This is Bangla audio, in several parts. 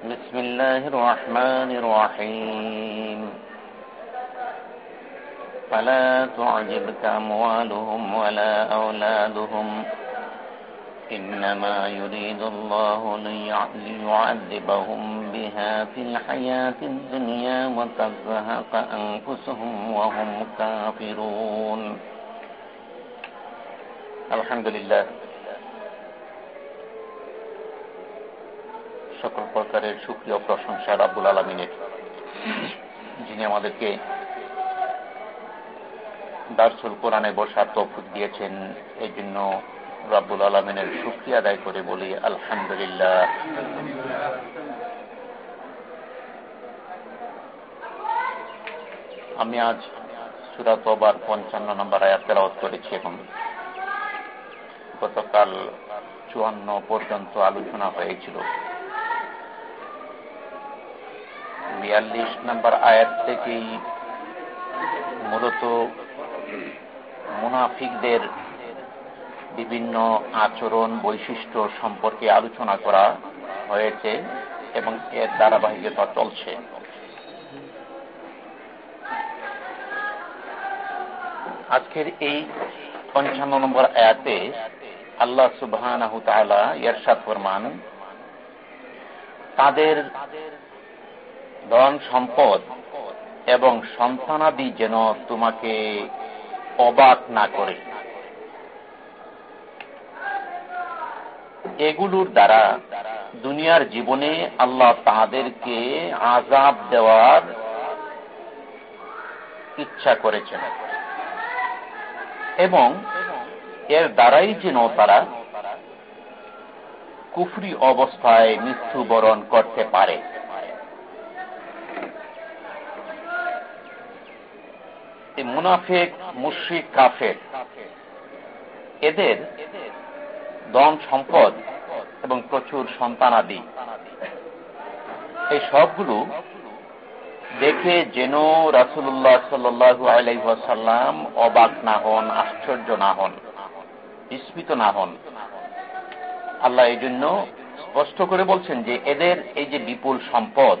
بسم الله الرحمن الرحيم. فلا تعجبك أموالهم ولا أولادهم. إنما يريد الله ليعذبهم بها في الحياة الدنيا وتزهق أنفسهم وهم كافرون. الحمد لله. সকল প্রকারের সুক্রিয় প্রশংসা রাব্বুল আলমিনের। যিনি আমাদেরকে দার্সুল কোরআনে বসার তৌফিক দিয়েছেন এই জন্য রাব্বুল আলমিনের সুক্রিয়া আদায় করে বলি, আলহামদুলিল্লাহ। আমি আজ সুরাত ওবার পঞ্চান্ন নম্বর আয়াত তেলাওয়াত করেছি এখন গতকাল চুয়ান্ন পর্যন্ত আলোচনা হয়েছিল। বিয়াল্লিশ নম্বর আয়াত থেকেই মূলত মুনাফিকদের বিভিন্ন আচরণ, বৈশিষ্ট্য সম্পর্কে আলোচনা করা হয়েছে এবং এর ধারাবাহিকতা চলছে। আজকের এই পঞ্চান্ন নম্বর আয়াতে আল্লাহ সুবাহ ইয়ারশাদ ফরমান, তাদের ধন সম্পদ এবং সন্তানাদি যেন তোমাকে অবাক না করে। এগুলোর দ্বারা দুনিয়ার জীবনে আল্লাহ তাদেরকে আজাব দেওয়ার ইচ্ছা করেছেন। এবং এর দ্বারাই যেন তারা কুফরি অবস্থায় মৃত্যুবরণ করতে পারে। মুনাফেক, মুশ্রিক, কাফের। এদের দম সম্পদ এবং প্রচুর সন্তানাদি এই সবগুলো দেখে যেন রাসুল্লাহ সাল্লু আলাইসাল্লাম অবাক না হন, আশ্চর্য না হন, বিস্মিত না হন। আল্লাহ এই জন্য স্পষ্ট করে বলছেন যে এদের এই যে বিপুল সম্পদ,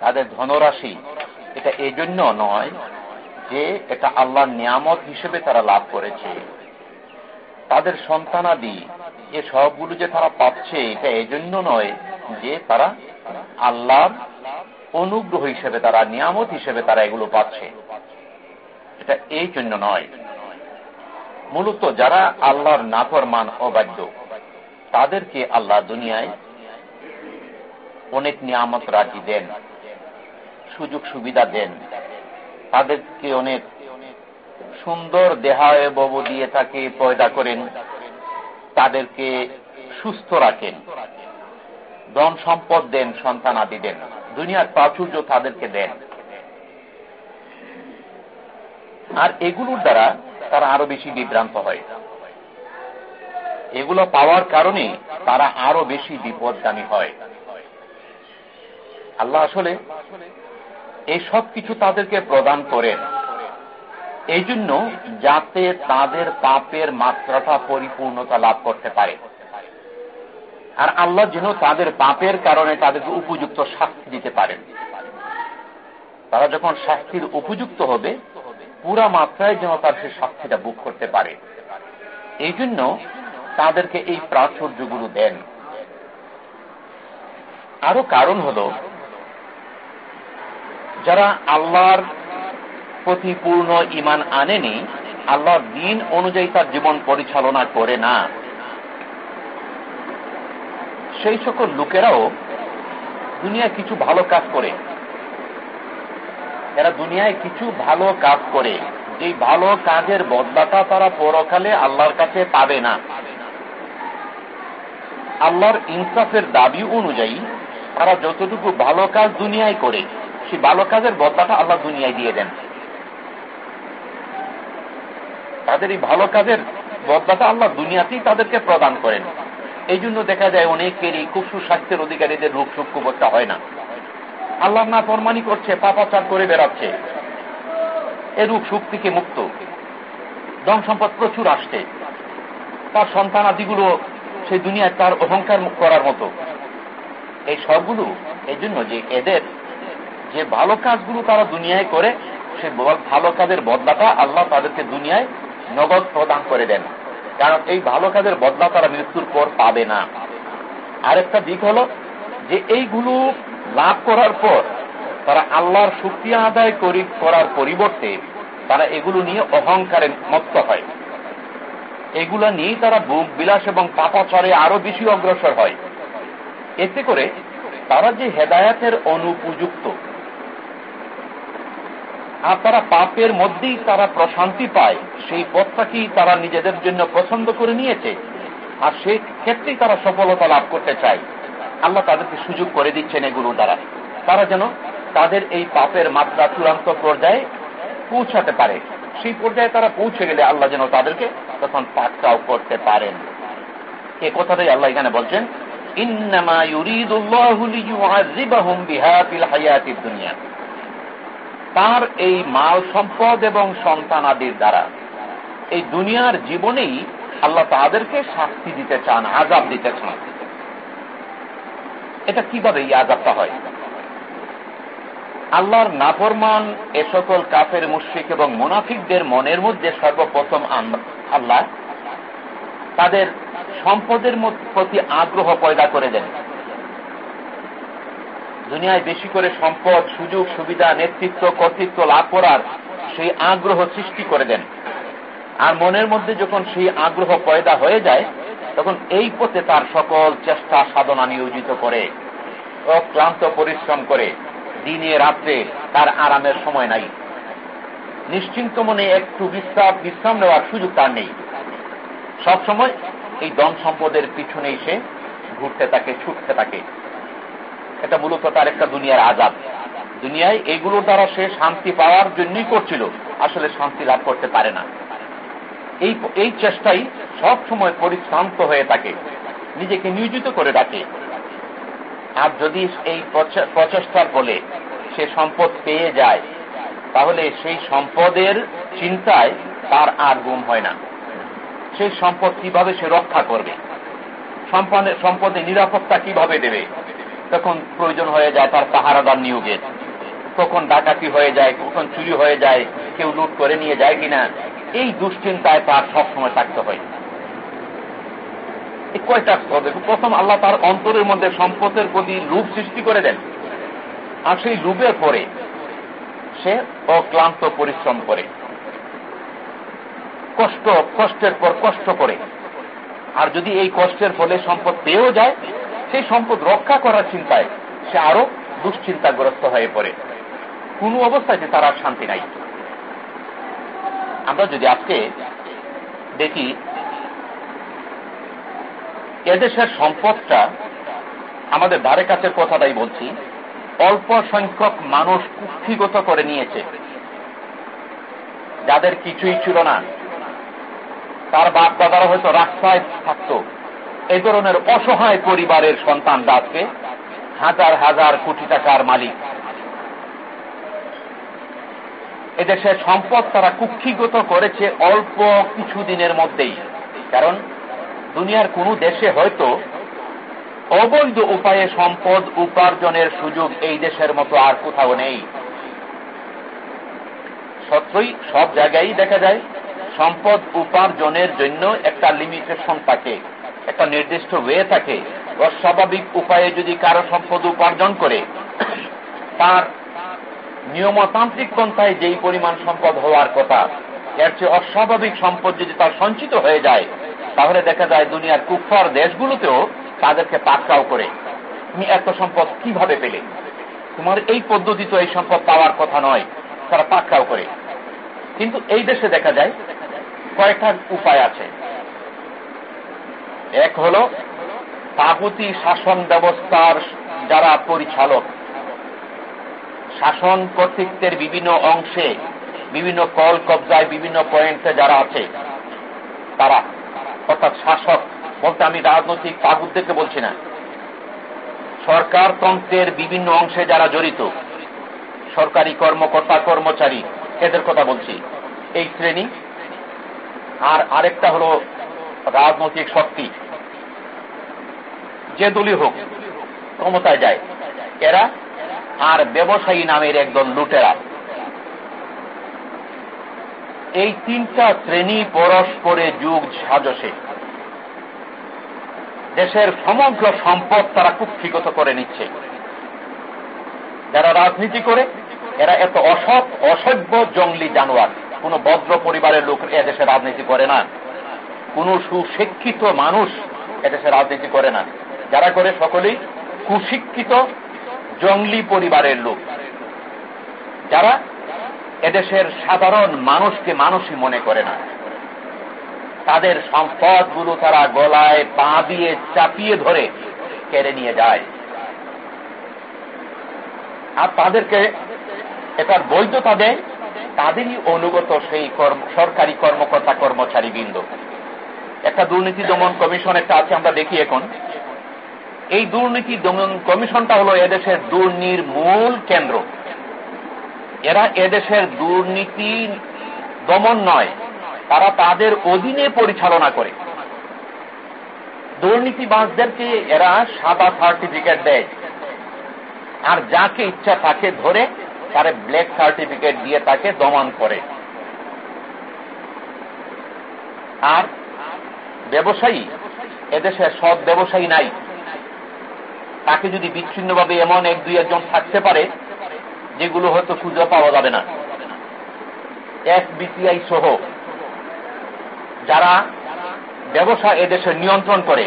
তাদের ধনরাশি, এটা এই জন্য নয় যে এটা আল্লাহর নিয়ামত হিসেবে তারা লাভ করেছে। তাদের সন্তানাদি, এ সবগুলো যে তারা পাচ্ছে, এটা এজন্য নয় যে তারা আল্লাহর অনুগ্রহ হিসেবে, তারা নিয়ামত হিসেবে তারা এগুলো পাচ্ছে। এটা এই জন্য নয়। মূলত যারা আল্লাহর নাফরমান অবাধ্য, তাদেরকে আল্লাহ দুনিয়ায় অনেক নিয়ামত রাজি দেন, সুযোগ সুবিধা দেন। তাদেরকে অনেক সুন্দর দেহায় বব দিয়ে তাকে পয়দা করেন, তাদেরকে সুস্থ রাখেন, ধন সম্পদ দেন, সন্তান আদি দেন, দুনিয়ার প্রাচুর্য তাদেরকে দেন। আর এগুলোর দ্বারা তারা আরও বেশি বিভ্রান্ত হয়। এগুলো পাওয়ার কারণে তারা আরও বেশি বিপদগামী হয়। আল্লাহ আসলে এই সব কিছু তাদেরকে প্রদান করেন এই জন্য যাতে তাদের পাপের মাত্রাটা পরিপূর্ণতা লাভ করতে পারে। আর আল্লাহ যেন তাদের পাপের কারণে তাদেরকে উপযুক্ত শাস্তি দিতে পারেন। তারা যখন শাস্তির উপযুক্ত হবে, পুরা মাত্রায় যেন তার সে শাস্তিটা বুক করতে পারে। এই জন্য তাদেরকে এই প্রাচুর্যগুলো দেন। আরও কারণ হল যারা আল্লাহর প্রতি পূর্ণ ইমান আনেনি, আল্লাহর দিন অনুযায়ী তার জীবন পরিচালনা করে না। সেই সকল লোকেরাও দুনিয়ায় কিছু ভালো কাজ করে। এরা দুনিয়ায় কিছু ভালো কাজ করে। যে ভালো কাজের বদলাটা তারা পরকালে আল্লাহর কাছে পাবে না। আল্লাহর ইনসাফের দাবি অনুযায়ী তারা যতটুকু ভালো কাজ দুনিয়ায় করে সেই ভালো কাজের বদলাটা আল্লাহ দুনিয়ায় দিয়ে দেন। তাদের এই ভালো কাজের বদলাটা আল্লাহ দুনিয়াতেই তাদেরকে প্রদান করেন। এই জন্য দেখা যায় অনেকেরই খুব সুস্বাস্থ্যের অধিকারীদের রোগ সুখ কুবরটা হয় না। আল্লাহ না ফরমানি করছে, পাপাচার করে বেড়াচ্ছে। এ রূপ সুখ থেকে মুক্ত। ধন সম্পদ প্রচুর আসছে। তার সন্তান আদিগুলো সেই দুনিয়ায় তার অহংকার করার মতো। এই সবগুলো এই জন্য যে এদের যে ভালো কাজগুলো তারা দুনিয়ায় করে, সে ভালো কাজের বদলাটা আল্লাহ তাদেরকে দুনিয়ায় নগদ প্রদান করে দেন। কারণ এই ভালো কাজের বদলা তারা মৃত্যুর পর পাবে না। আরেকটা দিক হল যে এইগুলো লাভ করার পর তারা আল্লাহর শুক্রিয়া আদায় করার পরিবর্তে তারা এগুলো নিয়ে অহংকারে মত্ত হয়। এগুলো নিয়েই তারা বুক বিলাস এবং পাপাচরে আরও বেশি অগ্রসর হয়। এতে করে তারা যে হেদায়াতের অনুপযুক্ত আর তারা পাপের মধ্যেই তারা প্রশান্তি পায়। সেই পথটাকেই তারা নিজেদের জন্য পছন্দ করে নিয়েছে। আর সেই ক্ষেত্রেই তারা সফলতা লাভ করতে চায়। আল্লাহ তাদেরকে সুযোগ করে দিচ্ছেন এগুলো দ্বারা। তারা যেন তাদের এই পাপের মাত্রা চূড়ান্ত পর্যায়ে পৌঁছাতে পারে। সেই পর্যায়ে তারা পৌঁছে গেলে আল্লাহ যেন তাদেরকে তখন পাকটাও করতে পারেন। এ কথাটাই আল্লাহ এখানে বলছেন তার এই মাল সম্পদ এবং সন্তানাদির দ্বারা। এই দুনিয়ার জীবনেই আল্লাহ তাদেরকে শাস্তি দিতে চান আজাব দিতে চান। এটা কীভাবে এই আজাবটা হয়? আল্লাহর নাফরমান এ সকল কাফের, মুশ্রিক এবং মুনাফিকদের মনের মধ্যে সর্বপ্রথম আল্লাহ তাদের সম্পদের প্রতি আগ্রহ পয়দা করে দেন। দুনিয়ায় বেশি করে সম্পদ, সুযোগ, সুবিধা, নেতৃত্ব, কর্তৃত্ব লাভ করার সেই আগ্রহ সৃষ্টি করে দেন। আর মনের মধ্যে যখন সেই আগ্রহ পয়দা হয়ে যায়, তখন এই পথে তার সকল চেষ্টা, সাধনা নিয়োজিত করে, অক্লান্ত পরিশ্রম করে। দিনে, রাত্রে তার আরামের সময় নাই। নিশ্চিন্ত মনে একটু বিশ্রাম বিশ্রাম নেওয়ার সুযোগ তার নেই। সবসময় এই দন সম্পদের পিছনে এসে ঘুরতে থাকে, ছুটতে থাকে। এটা মূলত তার একটা দুনিয়ার আজাদ দুনিয়ায় এগুলোর দ্বারা সে শান্তি পাওয়ার জন্যই করছিল, আসলে শান্তি লাভ করতে পারে না। এই এই চেষ্টাই সব সময় পরিশ্রান্ত হয়ে থাকে, নিজেকে নিয়োজিত করে রাখে। আর যদি এই প্রচেষ্টার ফলে সে সম্পদ পেয়ে যায়, তাহলে সেই সম্পদের চিন্তায় তার আর গুম হয় না। সেই সম্পদ কীভাবে সে রক্ষা করবে? সম্পদে নিরাপত্তা কীভাবে দেবে? তখন প্রয়োজন হয়ে যায় তার পাহারাদার নিয়োগের কখন ডাকাতি হয়ে যায় কখন চুরি হয়ে যায়, কেউ লুট করে নিয়ে যায় কিনা, এই দুশ্চিন্তায় তার সবসময় থাকতে হয়। কয়টা হবে প্রথম আল্লাহ তার অন্তরের মধ্যে সম্পদের প্রতি লুপ সৃষ্টি করে দেন। আর সেই লুপের পরে সে অক্লান্ত পরিশ্রম করে। কষ্ট, কষ্টের পর কষ্ট করে। আর যদি এই কষ্টের ফলে সম্পদ পেয়েও যায় সেই সম্পদ রক্ষা করার চিন্তায় সে আরও দুশ্চিন্তাগ্রস্ত হয়ে পড়ে। কোন অবস্থায় যে তার আর শান্তি নাই। আমরা যদি আজকে দেখি, এদেশের সম্পদটা আমাদের ধারে কাছের কথাটাই বলছি, অল্প সংখ্যক মানুষ কুক্ষিগত করে নিয়েছে। যাদের কিছুই ছিল না, তার বাপ দাদারা হয়তো রাস্তায় থাকত। এই ধরনের অসহায় পরিবারের সন্তান আজকে হাজার হাজার কোটি টাকার মালিক। এদেশের সম্পদ তারা কুক্ষিগত করেছে অল্প কিছু দিনের মধ্যেই। কারণ দুনিয়ার কোন দেশে হয়তো অবৈধ উপায়ে সম্পদ উপার্জনের সুযোগ এই দেশের মতো আর কোথাও নেই। সত্যই সব জায়গায় দেখা যায়, সম্পদ উপার্জনের জন্য একটা লিমিটেশন থাকে। একটা নির্দিষ্ট ওয়ে থাকে অস্বাভাবিক উপায়ে যদি কারও সম্পদ উপার্জন করে, তার নিয়মতান্ত্রিক পন্থায় যেই পরিমাণ সম্পদ হওয়ার কথা, এর চেয়ে অস্বাভাবিক সম্পদ যদি তার সঞ্চিত হয়ে যায়, তাহলে দেখা যায় দুনিয়ার কুফার দেশগুলোতেও তাদেরকে পাকড়াও করে। তুমি এত সম্পদ কীভাবে পেলে? তোমার এই পদ্ধতি তো এই সম্পদ পাওয়ার কথা নয়, তারা পাকড়াও করে। কিন্তু এই দেশে দেখা যায় কয়েকটা উপায় আছে। এক হল তাগুতি শাসন ব্যবস্থার যারা পরিচালক, শাসন কর্তৃত্বের বিভিন্ন অংশে, বিভিন্ন কল কবজায় বিভিন্ন পয়েন্টে যারা আছে, তারা, অর্থাৎ শাসক বলতে আমি রাজনৈতিক তাগুদদেরকে বলছি না। সরকারতন্ত্রের বিভিন্ন অংশে যারা জড়িত, সরকারি কর্মকর্তা, কর্মচারী, এদের কথা বলছি, এই শ্রেণি। আর আরেকটা হল রাজনৈতিক শক্তি। যে দলই হোক, ক্ষমতায় যায়। এরা আর ব্যবসায়ী নামের একদল লুটেরা। এই তিনটা শ্রেণি পরস্পরে যুগ সাজসে। দেশের সমগ্র সম্পদ তারা কুক্ষিগত করে নিচ্ছে। যারা রাজনীতি করে, এরা এত অসৎ, অসভ্য জঙ্গলি জানোয়ার। কোন বদ্র পরিবারের লোক এদেশে রাজনীতি করে না। কোন সুশিক্ষিত মানুষ এদেশে রাজনীতি করে না। যারা করে সকলেই কুশিক্ষিত জঙ্গলি পরিবারের লোক। যারা এদেশের সাধারণ মানুষকে মানুষই মনে করে না। তাদের সম্পদগুলো তারা গলায় পা দিয়ে চাপিয়ে ধরে কেড়ে নিয়ে যায়। আর তাদেরকে এটার বৈধতা দেয়, তাদেরই অনুগত সেই সরকারি কর্মকর্তা কর্মচারী বৃন্দ একটা দুর্নীতি দমন কমিশন একটা আছে, আমরা দেখি এখন। এই দুর্নীতি দমন কমিশনটা হলো এদেশের দুর্নীর মূল কেন্দ্র। এরা এদেশের দুর্নীতি দমন নয়, তারা তাদের অধীনে পরিচালনা করে। দুর্নীতিবাজদেরকে এরা সাদা সার্টিফিকেট দেয়। আর যাকে ইচ্ছা তাকে ধরে তারে ব্ল্যাক সার্টিফিকেট দিয়ে তাকে দমন করে। আর ব্যবসায়ী, এদেশে সব ব্যবসায়ী নাই। তাকে যদি বিচ্ছিন্নভাবে এমন এক দুই একজন থাকতে পারে, যেগুলো হয়তো খুঁজে পাওয়া যাবে না। এক বিসিআই সহ যারা ব্যবসা এদেশে নিয়ন্ত্রণ করে,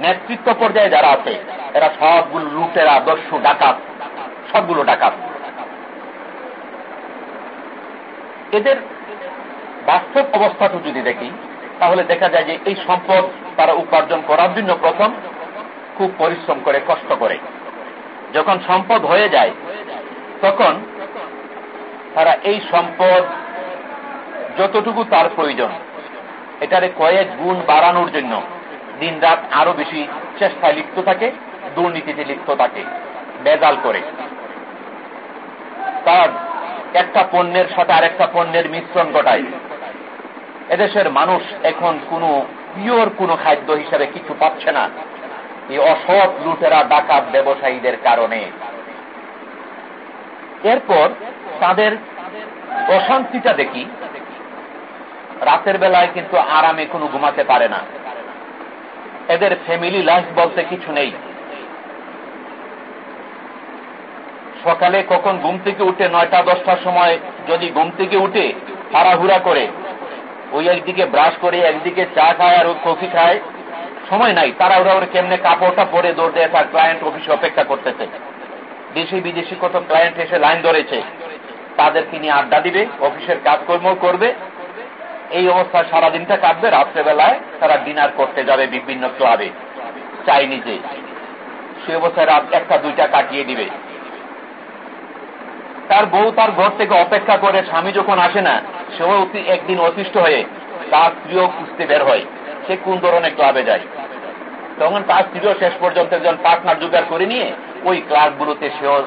নেতৃত্ব পর্যায়ে যারা আছে, এরা সবগুলো লুটেরা, দস্যু, ডাকাত, সবগুলো ডাকাত। এদের বাস্তব অবস্থাটা যদি দেখি, তাহলে দেখা যায় যে এই সম্পদ তারা উপার্জন করার জন্য প্রথম খুব পরিশ্রম করে, কষ্ট করে। যখন সম্পদ হয়ে যায়, তখন তারা এই সম্পদ যতটুকু তার প্রয়োজন, এটারে কয়েক গুণ বাড়ানোর জন্য দিন রাত আরও বেশি চেষ্টায় লিপ্ত থাকে, দুর্নীতিতে লিপ্ত থাকে, বেজাল করে। তার একটা পণ্যের সাথে আরেকটা পণ্যের মিশ্রণ ঘটায়। এদেশের মানুষ এখন কোনো পিওর কোনো খাদ্য হিসাবে কিছু পাচ্ছে না। এই অসৎ লুটেরা, ডাকাত ব্যবসায়ীদের কারণে। এরপর তাদের অশান্তিটা দেখি। রাতের বেলায় কিন্তু আরামে কোনো ঘুমাতে পারে না। এদের ফ্যামিলি লাইফ বলতে কিছু নেই। সকালে কখন ঘুম থেকে উঠে নয়টা, দশটার সময় যদি ঘুম থেকে উঠে হারাহুরা করে, ওই একদিকে ব্রাশ করে একদিকে চা খায় আর কফি খায় সময় নাই, তারা ওরা ওর কেমনে কাপড়টা পরে দৌড় দেয়, তার ক্লায়েন্ট অফিসে অপেক্ষা করতেছে। দেশি বিদেশি কত ক্লায়েন্ট এসে লাইন ধরেছে, তাদেরকে নিয়ে আড্ডা দিবে, অফিসের কাজকর্ম করবে। এই অবস্থায় সারাদিনটা কাটবে, রাত্রেবেলায় তারা ডিনার করতে যাবে বিভিন্ন ক্লাবে চাইনিজে সে অবস্থায় রাত একটা, দুইটা কাটিয়ে দিবে। তার বউ তার ঘর থেকে অপেক্ষা করে, স্বামী যখন আসে না, সেও একদিন অতিষ্ঠ হয়ে তার প্রিয় খুঁজতে বের হয়। সে কোন ধরনের ক্লাবে যায় তখন তার স্ত্রীও শেষ পর্যন্ত একজন পার্টনার জোগাড় করে নিয়ে ওই ক্লাবগুলোতে সেও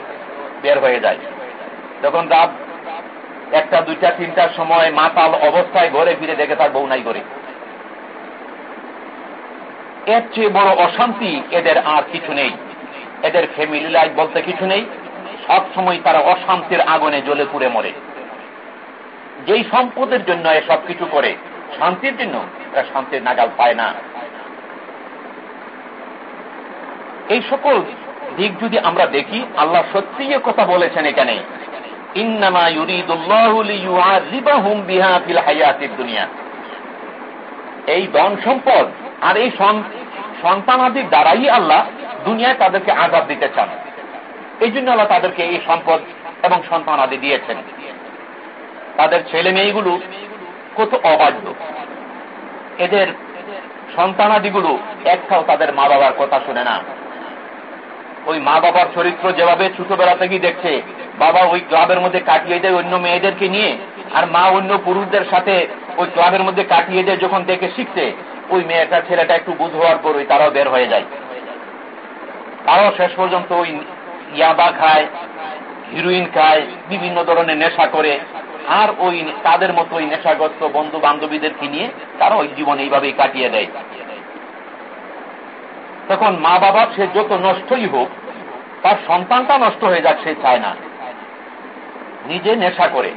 বের হয়ে যায়। যখন রাত একটা, দুইটা, তিনটার সময় মাতাল অবস্থায় ঘরে ফিরে দেখে তার বউ নাই করে এর চেয়ে বড় অশান্তি এদের আর কিছু নেই। এদের ফ্যামিলি লাইফ বলতে কিছু নেই। সব সময় তারা অশান্তির আগুনে জ্বলে পুড়ে মরে। যেই সম্পদের জন্য এ সব কিছু করে শান্তির জন্য এরা শান্তির নাগাল পায় না। এই সকল দিক যদি আমরা দেখি, আল্লাহ সত্যি কথা বলেছেন এখানে। এই ধন সম্পদ আর এই সন্তানাদির দ্বারাই আল্লাহ দুনিয়ায় তাদেরকে আঘাত দিতে চান। এই জন্য আল্লাহ তাদেরকে এই সম্পদ এবং সন্তানাদি দিয়েছেন। তাদের ছেলে মেয়েগুলো কত অবাধ্য। এদের সন্তানাদিগুলো একটাও তাদের মা বাবার কথা শুনে না। ওই মা বাবার চরিত্র যেভাবে ছোটবেলা থেকেই দেখছে, বাবা ওই ক্লাবের মধ্যে কাটিয়ে দেয় অন্য মেয়েদেরকে নিয়ে, আর মা অন্য পুরুষদের সাথে ওই ক্লাবের মধ্যে কাটিয়ে দেয় যখন দেখে শিখছে, ওই মেয়েটা, ছেলেটা একটু বুধ হওয়ার পর ওই তারাও বের হয়ে যায়। তারাও শেষ পর্যন্ত ওই ইয়াবা খায়, হিরোইন খায়, বিভিন্ন ধরনের নেশা করে আর ওই তাদের মতো ওই নেশাগ্রস্ত বন্ধু বান্ধবীদেরকে নিয়ে তারা ওই জীবন এইভাবেই কাটিয়ে দেয়। তখন মা বাবার সে যত নষ্টই হোক, তার সন্তানটা নষ্ট হয়ে যাক, সে চায় না। নিজে নেশা করে।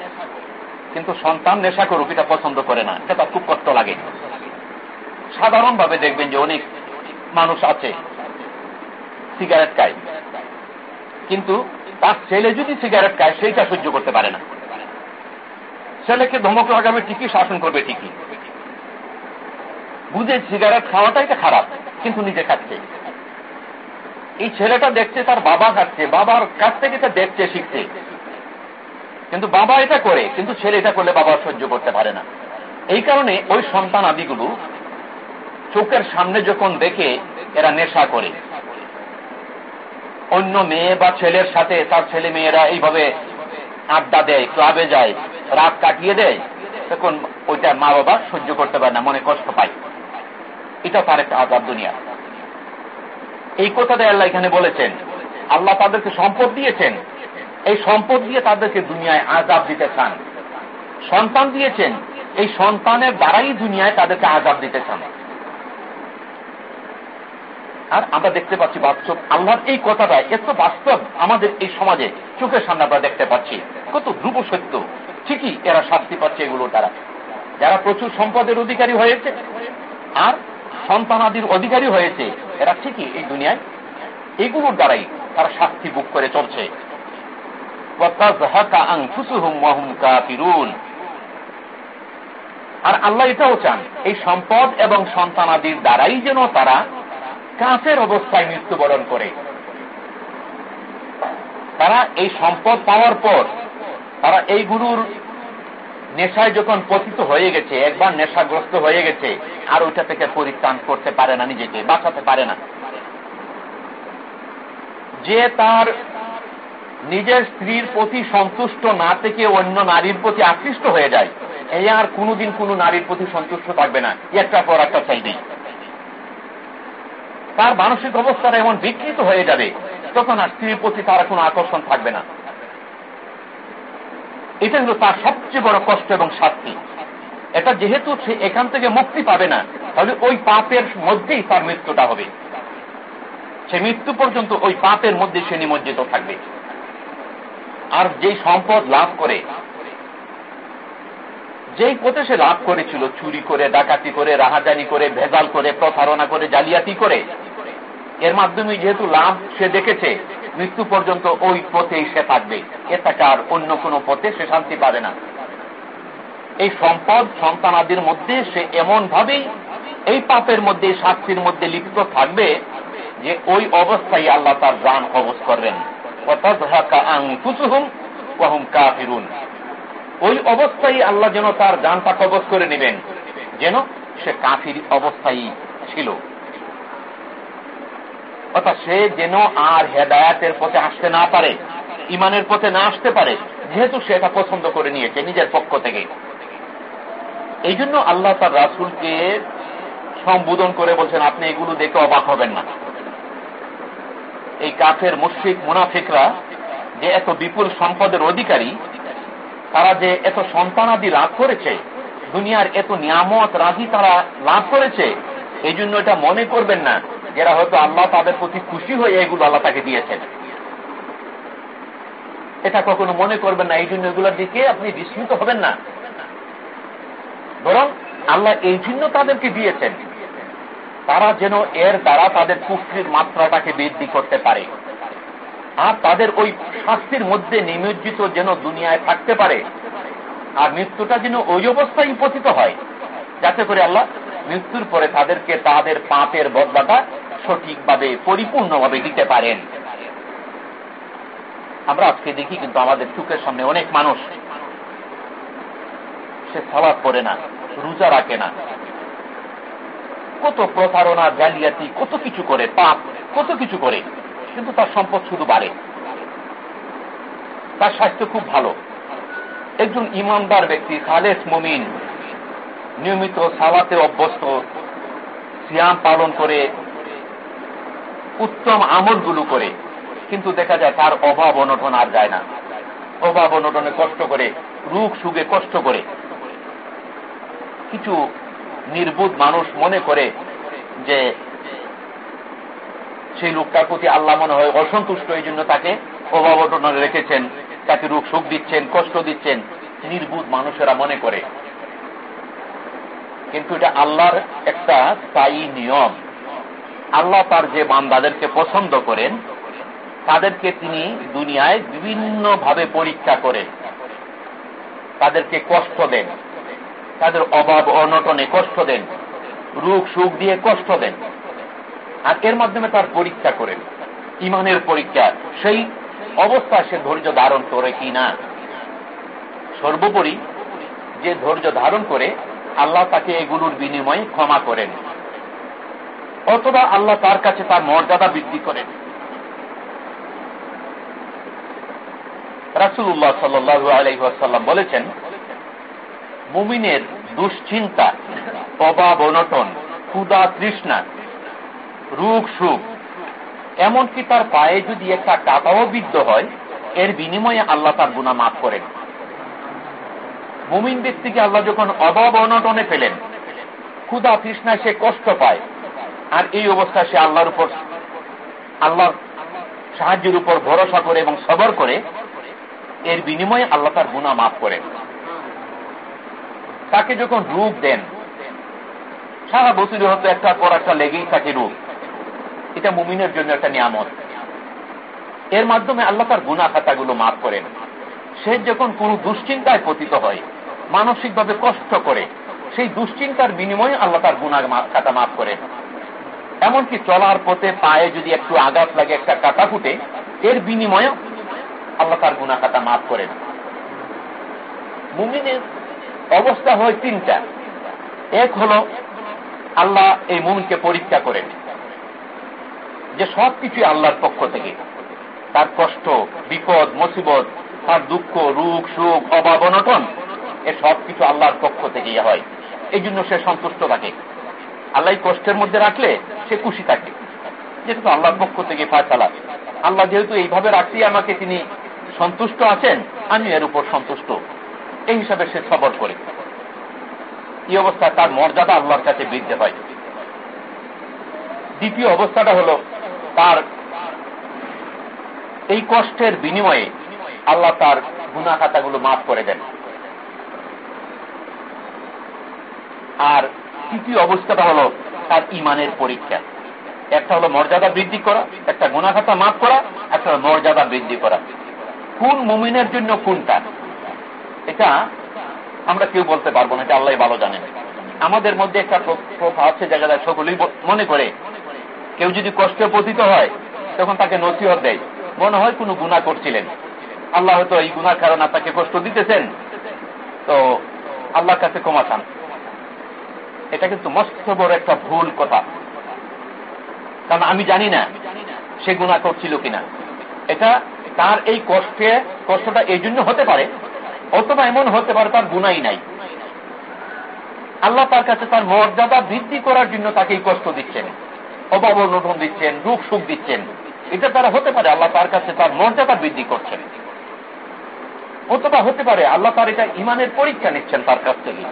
কিন্তু সন্তান নেশা করুক, এটা পছন্দ করে না। এটা তার খুব কষ্ট লাগে। সাধারণভাবে দেখবেন যে অনেক মানুষ আছে, সিগারেট খায়। কিন্তু তার ছেলে যদি সিগারেট খায়, সেইটা সহ্য করতে পারে না। ছেলেকে ধমক লাগাবে ঠিকই, শাসন করবে ঠিকই। বুঝে সিগারেট খাওয়াটাই তো খারাপ, কিন্তু নিজে খাচ্ছে। এই ছেলেটা দেখছে, তার বাবা খাচ্ছে, বাবার কাছ থেকে এটা দেখছে, শিখছে। কিন্তু বাবা এটা করে, কিন্তু ছেলে এটা করলে বাবা সহ্য করতে পারে না। এই কারণে ওই সন্তান আদিগুলো চোখের সামনে যখন দেখে, এরা নেশা করে। অন্য মেয়ে বা ছেলের সাথে, তার ছেলে মেয়েরা এইভাবে আড্ডা দেয় ক্লাবে যায়, রাত কাটিয়ে দেয়, তখন ওইটা মা বাবা সহ্য করতে পারে না, মনে কষ্ট পায়। এটা তার একটা আজাব দুনিয়া। এই কথাটা আল্লাহ এখানে বলেছেন, আল্লাহ তাদেরকে সম্পদ দিয়েছেন। এই সম্পদ দিয়ে তাদেরকে দুনিয়ায় আজাব দিতে চান। সন্তান দিয়েছেন, এই সন্তানের দ্বারাই দুনিয়ায় তাদেরকে আজাব দিতে চান। আর আমরা দেখতে পাচ্ছি বাস্তব আল্লাহর এই কথাটা এত বাস্তব আমাদের এই সমাজে চোখের সামনে আমরা দেখতে পাচ্ছি। কত ধ্রুব সত্য। ঠিকই এরা শাস্তি পাচ্ছে এগুলো তারা যারা প্রচুর সম্পদের অধিকারী হয়েছে আর সন্তানাদির অধিকারী হয়েছে, এরা ঠিকই এই দুনিয়ায়। এগুলোর দ্বারাই তারা শাস্তি বুক করে চলছে। আর আল্লাহ এটাও চান, এই সম্পদ এবং সন্তানাদির দ্বারাই যেন তারা কাঁচের অবস্থায় মৃত্যুবরণ করে। তারা এই সম্পদ পাওয়ার পর তারা এই গুরুর নেশায় যখন পতিত হয়ে গেছে, একবার নেশাগ্রস্ত হয়ে গেছে, আর ওইটা থেকে পরিত্রাণ করতে পারে না নিজেকে, বাঁচাতে পারে না। যে তার নিজের স্ত্রীর প্রতি সন্তুষ্ট না থেকে অন্য নারীর প্রতি আকৃষ্ট হয়ে যায় এই আর কোনোদিন কোন নারীর প্রতি সন্তুষ্ট থাকবে না। একটা পর একটা চাইবেই। তার মানসিক অবস্থাটা এমন বিকৃত হয়ে যাবে তখন আর স্ত্রীর প্রতি তার কোনো আকর্ষণ থাকবে না। এটা হলো তার সবচেয়ে বড় কষ্ট এবং শাস্তি। এটা যেহেতু সে এখান থেকে মুক্তি পাবে না, তাহলে ওই পাপের মধ্যেই তার মৃত্যুটা হবে। সে মৃত্যু পর্যন্ত ওই পাপের মধ্যে সে নিমজ্জিত থাকবে। আর যেই সম্পদ লাভ করে যেই পথে সে লাভ করেছিল, চুরি করে, ডাকাতি করে, রাহাজানি করে, ভেজাল করে, প্রতারণা করে, জালিয়াতি করে, এর মাধ্যমে যেহেতু লাভ সে দেখেছে, মৃত্যু পর্যন্ত ওই পথেই সে থাকবে। এ আর অন্য কোনো পথে সে শান্তি পাবে না। এই সম্পদ সন্তানাদির মধ্যে সে এমন ভাবেই এই পাপের মধ্যে শাস্তির মধ্যে লিপ্ত থাকবে যে ওই অবস্থায় আল্লাহ তার যান কবচ করবেন। ওই অবস্থায় আল্লাহ যেন তার যানটা কবচ করে নেবেন। যেন সে কাফির অবস্থায় ছিল। অর্থাৎ সে যেন আর হেদায়াতের পথে আসতে না পারে ইমানের পথে না আসতে পারে, যেহেতু সে এটা পছন্দ করে নিয়েছে নিজের পক্ষ থেকে। এই জন্য আল্লাহ তার রাসুলকে সম্বোধন করে বলছেন, আপনি এগুলো দেখে অবাক হবেন না। এই কাফের মুশ্রিক, মুনাফিকরা যে এত বিপুল সম্পদের অধিকারী তারা যে এত সন্তানাদি লাভ করেছে, দুনিয়ার এত নিয়ামত রাজি তারা লাভ করেছে এই জন্য এটা মনে করবেন না যারা হয়তো আল্লাহ তাদের প্রতি খুশি হয়ে এগুলো আল্লাহ তাকে দিয়েছেন। এটা কখনো মনে করবেন না এই জন্য এগুলোর দিকে আপনি বিস্মিত হবেন না। বরং আল্লাহ এই জন্য তাদেরকে দিয়েছেন, তারা যেন এর দ্বারা তাদের পুষ্টির মাত্রাটাকে বৃদ্ধি করতে পারে। আর তাদের ওই শাস্তির মধ্যে নিমজ্জিত যেন দুনিয়ায় থাকতে পারে। আর মৃত্যুটা যেন ওই অবস্থায় পতিত হয়, যাতে করে আল্লাহ মৃত্যুর পরে তাদেরকে তাদের পাপের বদলাটা সঠিকভাবে, পরিপূর্ণভাবে দিতে পারেন। আমরা আজকে দেখি কিন্তু আমাদের চোখের সামনে অনেক মানুষ, সে সালাদ করে না, রোজা রাখে না। কত প্রতারণা, জালিয়াতি, কত কিছু করে, পাপ, কত কিছু করে। কিন্তু তার সম্পদ শুধু বাড়ে। তার স্বাস্থ্য খুব ভালো। একজন ইমানদার ব্যক্তি খালেস মমিন, নিয়মিত সালাতে অভ্যস্ত, সিয়াম পালন করে, উত্তম আমলগুলো করে, কিন্তু দেখা যায় তার অভাব অনটন আর যায় না। অভাব অনটনে কষ্ট করে রুখ সুগে কষ্ট করে। কিছু নির্বুধ মানুষ মনে করে যে সেই লোকটার প্রতি আল্লাহ মনে হয় অসন্তুষ্ট, এই জন্য তাকে অভাবটন রেখেছেন। তাকে রোগ সুখ দিচ্ছেন, কষ্ট দিচ্ছেন। নির্বুধ মানুষেরা মনে করে। কিন্তু এটা আল্লাহর একটা স্থায়ী নিয়ম। আল্লাহ তার যে বান্দাদেরকে পছন্দ করেন, তাদেরকে তিনি দুনিয়ায় বিভিন্ন ভাবে পরীক্ষা করেন তাদেরকে কষ্ট দেন, তাদের অভাব অনটনে কষ্ট দেন, রোগ সুখ দিয়ে কষ্ট দেন। আর এর মাধ্যমে তার পরীক্ষা করেন। ইমানের পরীক্ষা, সেই অবস্থা সে ধৈর্য ধারণ করে কি না? সর্বোপরি যে ধৈর্য ধারণ করে আল্লাহ তাকে এগুলোর বিনিময়ে ক্ষমা করেন। অথবা আল্লাহ তার কাছে তার মর্যাদা বৃদ্ধি করেন। রাসুল্লাহ সাল্লু আলহাসাল্লাম বলেছেন, মুমিনের দুশ্চিন্তা, অভাব, অনটন ক্ষুদা তৃষ্ণা রোগ সুখ এমনকি তার পায়ে যদি একটা কাটাও বিদ্ধ হয়, এর বিনিময়ে আল্লাহ তার গুণা মাফ করেন। মুমিন ব্যক্তিকে আল্লাহ যখন অভাব অনটনে ফেলেন ক্ষুদা তৃষ্ণায় সে কষ্ট পায়, আর এই অবস্থায় সে আল্লাহর উপর, আল্লাহর সাহায্যের উপর ভরসা করে এবং সবর করে, এর বিনিময়ে আল্লাহ তার গুণা মাফ করেন। তাকে যখন রূপ দেন, সারা বছরে হয়তো একটা পর একটা লেগেই থাকে রূপ। এটা মুমিনের জন্য একটা নিয়ামত। এর মাধ্যমে আল্লাহ তার গুণা খাতাগুলো মাফ করেন। সে যখন কোন দুশ্চিন্তায় পতিত হয়, মানসিকভাবে কষ্ট করে, সেই দুশ্চিন্তার বিনিময়ে আল্লাহ তার গুণা খাতা মাফ করেন। এমনকি চলার পথে পায়ে যদি একটু আঘাত লাগে, একটা কাটা ফুটে, এর বিনিময়ে আল্লাহ তার গুণা খাতা মাফ করেন। মুমিনের অবস্থা হয় তিনটা। এক হল, আল্লাহ এই মুমিনকে পরীক্ষা করেন। যে সব কিছুই আল্লাহর পক্ষ থেকে। তার কষ্ট, বিপদ, মুসিবত, তার দুঃখ, রোগ সুখ অভাব, অনটন, এ সব কিছু আল্লাহর পক্ষ থেকে হয়। এই জন্য সে সন্তুষ্ট থাকে। আল্লাহ কষ্টের মধ্যে রাখলে সে খুশি থাকে। যেহেতু আল্লাহর পক্ষ থেকে ফায়সালা। আল্লাহ যেহেতু এইভাবে রাখছি আমাকে তিনি সন্তুষ্ট আছেন, আমি এর উপর সন্তুষ্ট। এই হিসাবে সে সবর করে। এই অবস্থায় তার মর্যাদা আল্লাহর কাছে বৃদ্ধি হয়। দ্বিতীয় অবস্থাটা হল তার এই কষ্টের বিনিময়ে আল্লাহ তার গুনা খাতাগুলো মাফ করে দেন। আর তৃতীয় অবস্থাটা হল তার ইমানের পরীক্ষা। একটা হলো মর্যাদা বৃদ্ধি করা, একটা গুণাখাতা মাফ করা, একটা মর্যাদা বৃদ্ধি করা। কোন মুমিনের জন্য কোনটা? এটা আমরা কেউ বলতে পারব না, এটা আল্লাহ ভালো জানেন। আমাদের মধ্যে একটা প্রথা আছে, জায়গায় সকলেই মনে করে কেউ যদি কষ্টে পতিত হয়, তখন তাকে নসিহত দেয়। মনে হয় কোনো গুণা করছিলেন। আল্লাহ হয়তো এই গুণার কারণ আপনাকে কষ্ট দিতেছেন। তো আল্লাহর কাছে ক্ষমা চান। এটা কিন্তু মস্ত বড় একটা ভুল কথা। কারণ আমি জানি না সে গুণা করছিল কিনা। এটা তার এই কষ্টে, কষ্টটা এই জন্য হতে পারে, অথবা এমন হতে পারে তার গুণাই নাই। আল্লাহ তার কাছে তার মর্যাদা বৃদ্ধি করার জন্য তাকে এই কষ্ট দিচ্ছেন। অভাব দিচ্ছেন রূপ সুখ দিচ্ছেন। এটা তারা হতে পারে আল্লাহ তার কাছে তার মর্যাদা বৃদ্ধি করছেন। অথবা হতে পারে আল্লাহ তার এটা ইমানের পরীক্ষা নিচ্ছেন তার কাছ থেকে।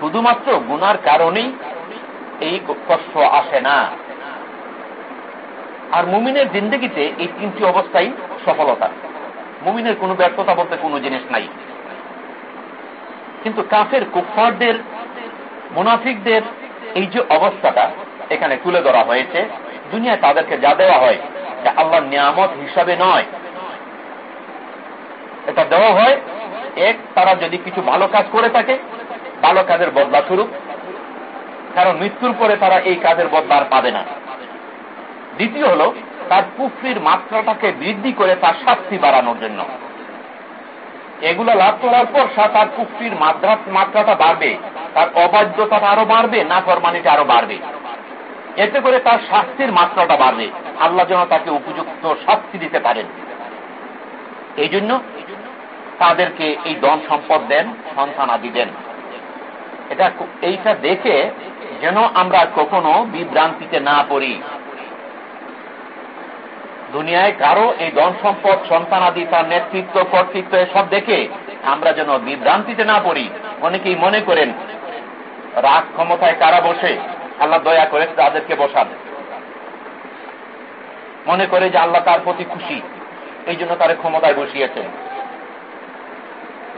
শুধুমাত্র গুনার কারণেই এই কষ্ট আসে না। আর মুমিনের জিন্দগিতে এই তিনটি অবস্থাই সফলতা। মুমিনের কোনো ব্যর্থতা বলতে কোনো জিনিস নাই। কিন্তু কাফের কুফারদের মুনাফিকদের এই যে অবস্থাটা এখানে তুলে ধরা হয়েছে, দুনিয়ায় তাদেরকে যা দেওয়া হয় এটা আল্লাহর নিয়ামত হিসাবে নয়। এটা দেওয়া হয়, এক, তারা যদি কিছু ভালো কাজ করে থাকে, ভালো কাজের বদলা স্বরূপ, কারণ মৃত্যুর পরে তারা এই কাজের বদলা আর পাবে না। দ্বিতীয় হল, তার পুফরির মাত্রাটাকে বৃদ্ধি করে তার শাস্তি বাড়ানোর জন্য। এগুলো লাভ করার পর তার পুফরির মাত্রাটা বাড়বে, তার অবাধ্যতাটা আরও বাড়বে না ফরমানিটা আরও বাড়বে। এতে করে তার শাস্তির মাত্রাটা বাড়বে। আল্লাহ যেন তাকে উপযুক্ত শাস্তি দিতে পারেন। এই জন্য তাদেরকে এই দন সম্পদ দেন, সন্তান আদি দেন। এটা এইটা দেখে যেন আমরা কখনো বিভ্রান্তিতে না পড়ি। দুনিয়ায় কারও এই ধন সম্পদ সন্তানাদি তার নেতৃত্ব, কর্তৃত্ব, এসব দেখে আমরা যেন বিভ্রান্তিতে না পড়ি। অনেকেই মনে করেন, রাগ ক্ষমতায় কারা বসে? আল্লাহ দয়া করে তাদেরকে বসান মনে করে যে আল্লাহ তার প্রতি খুশি, এই জন্য তার ক্ষমতায় বসিয়েছেন।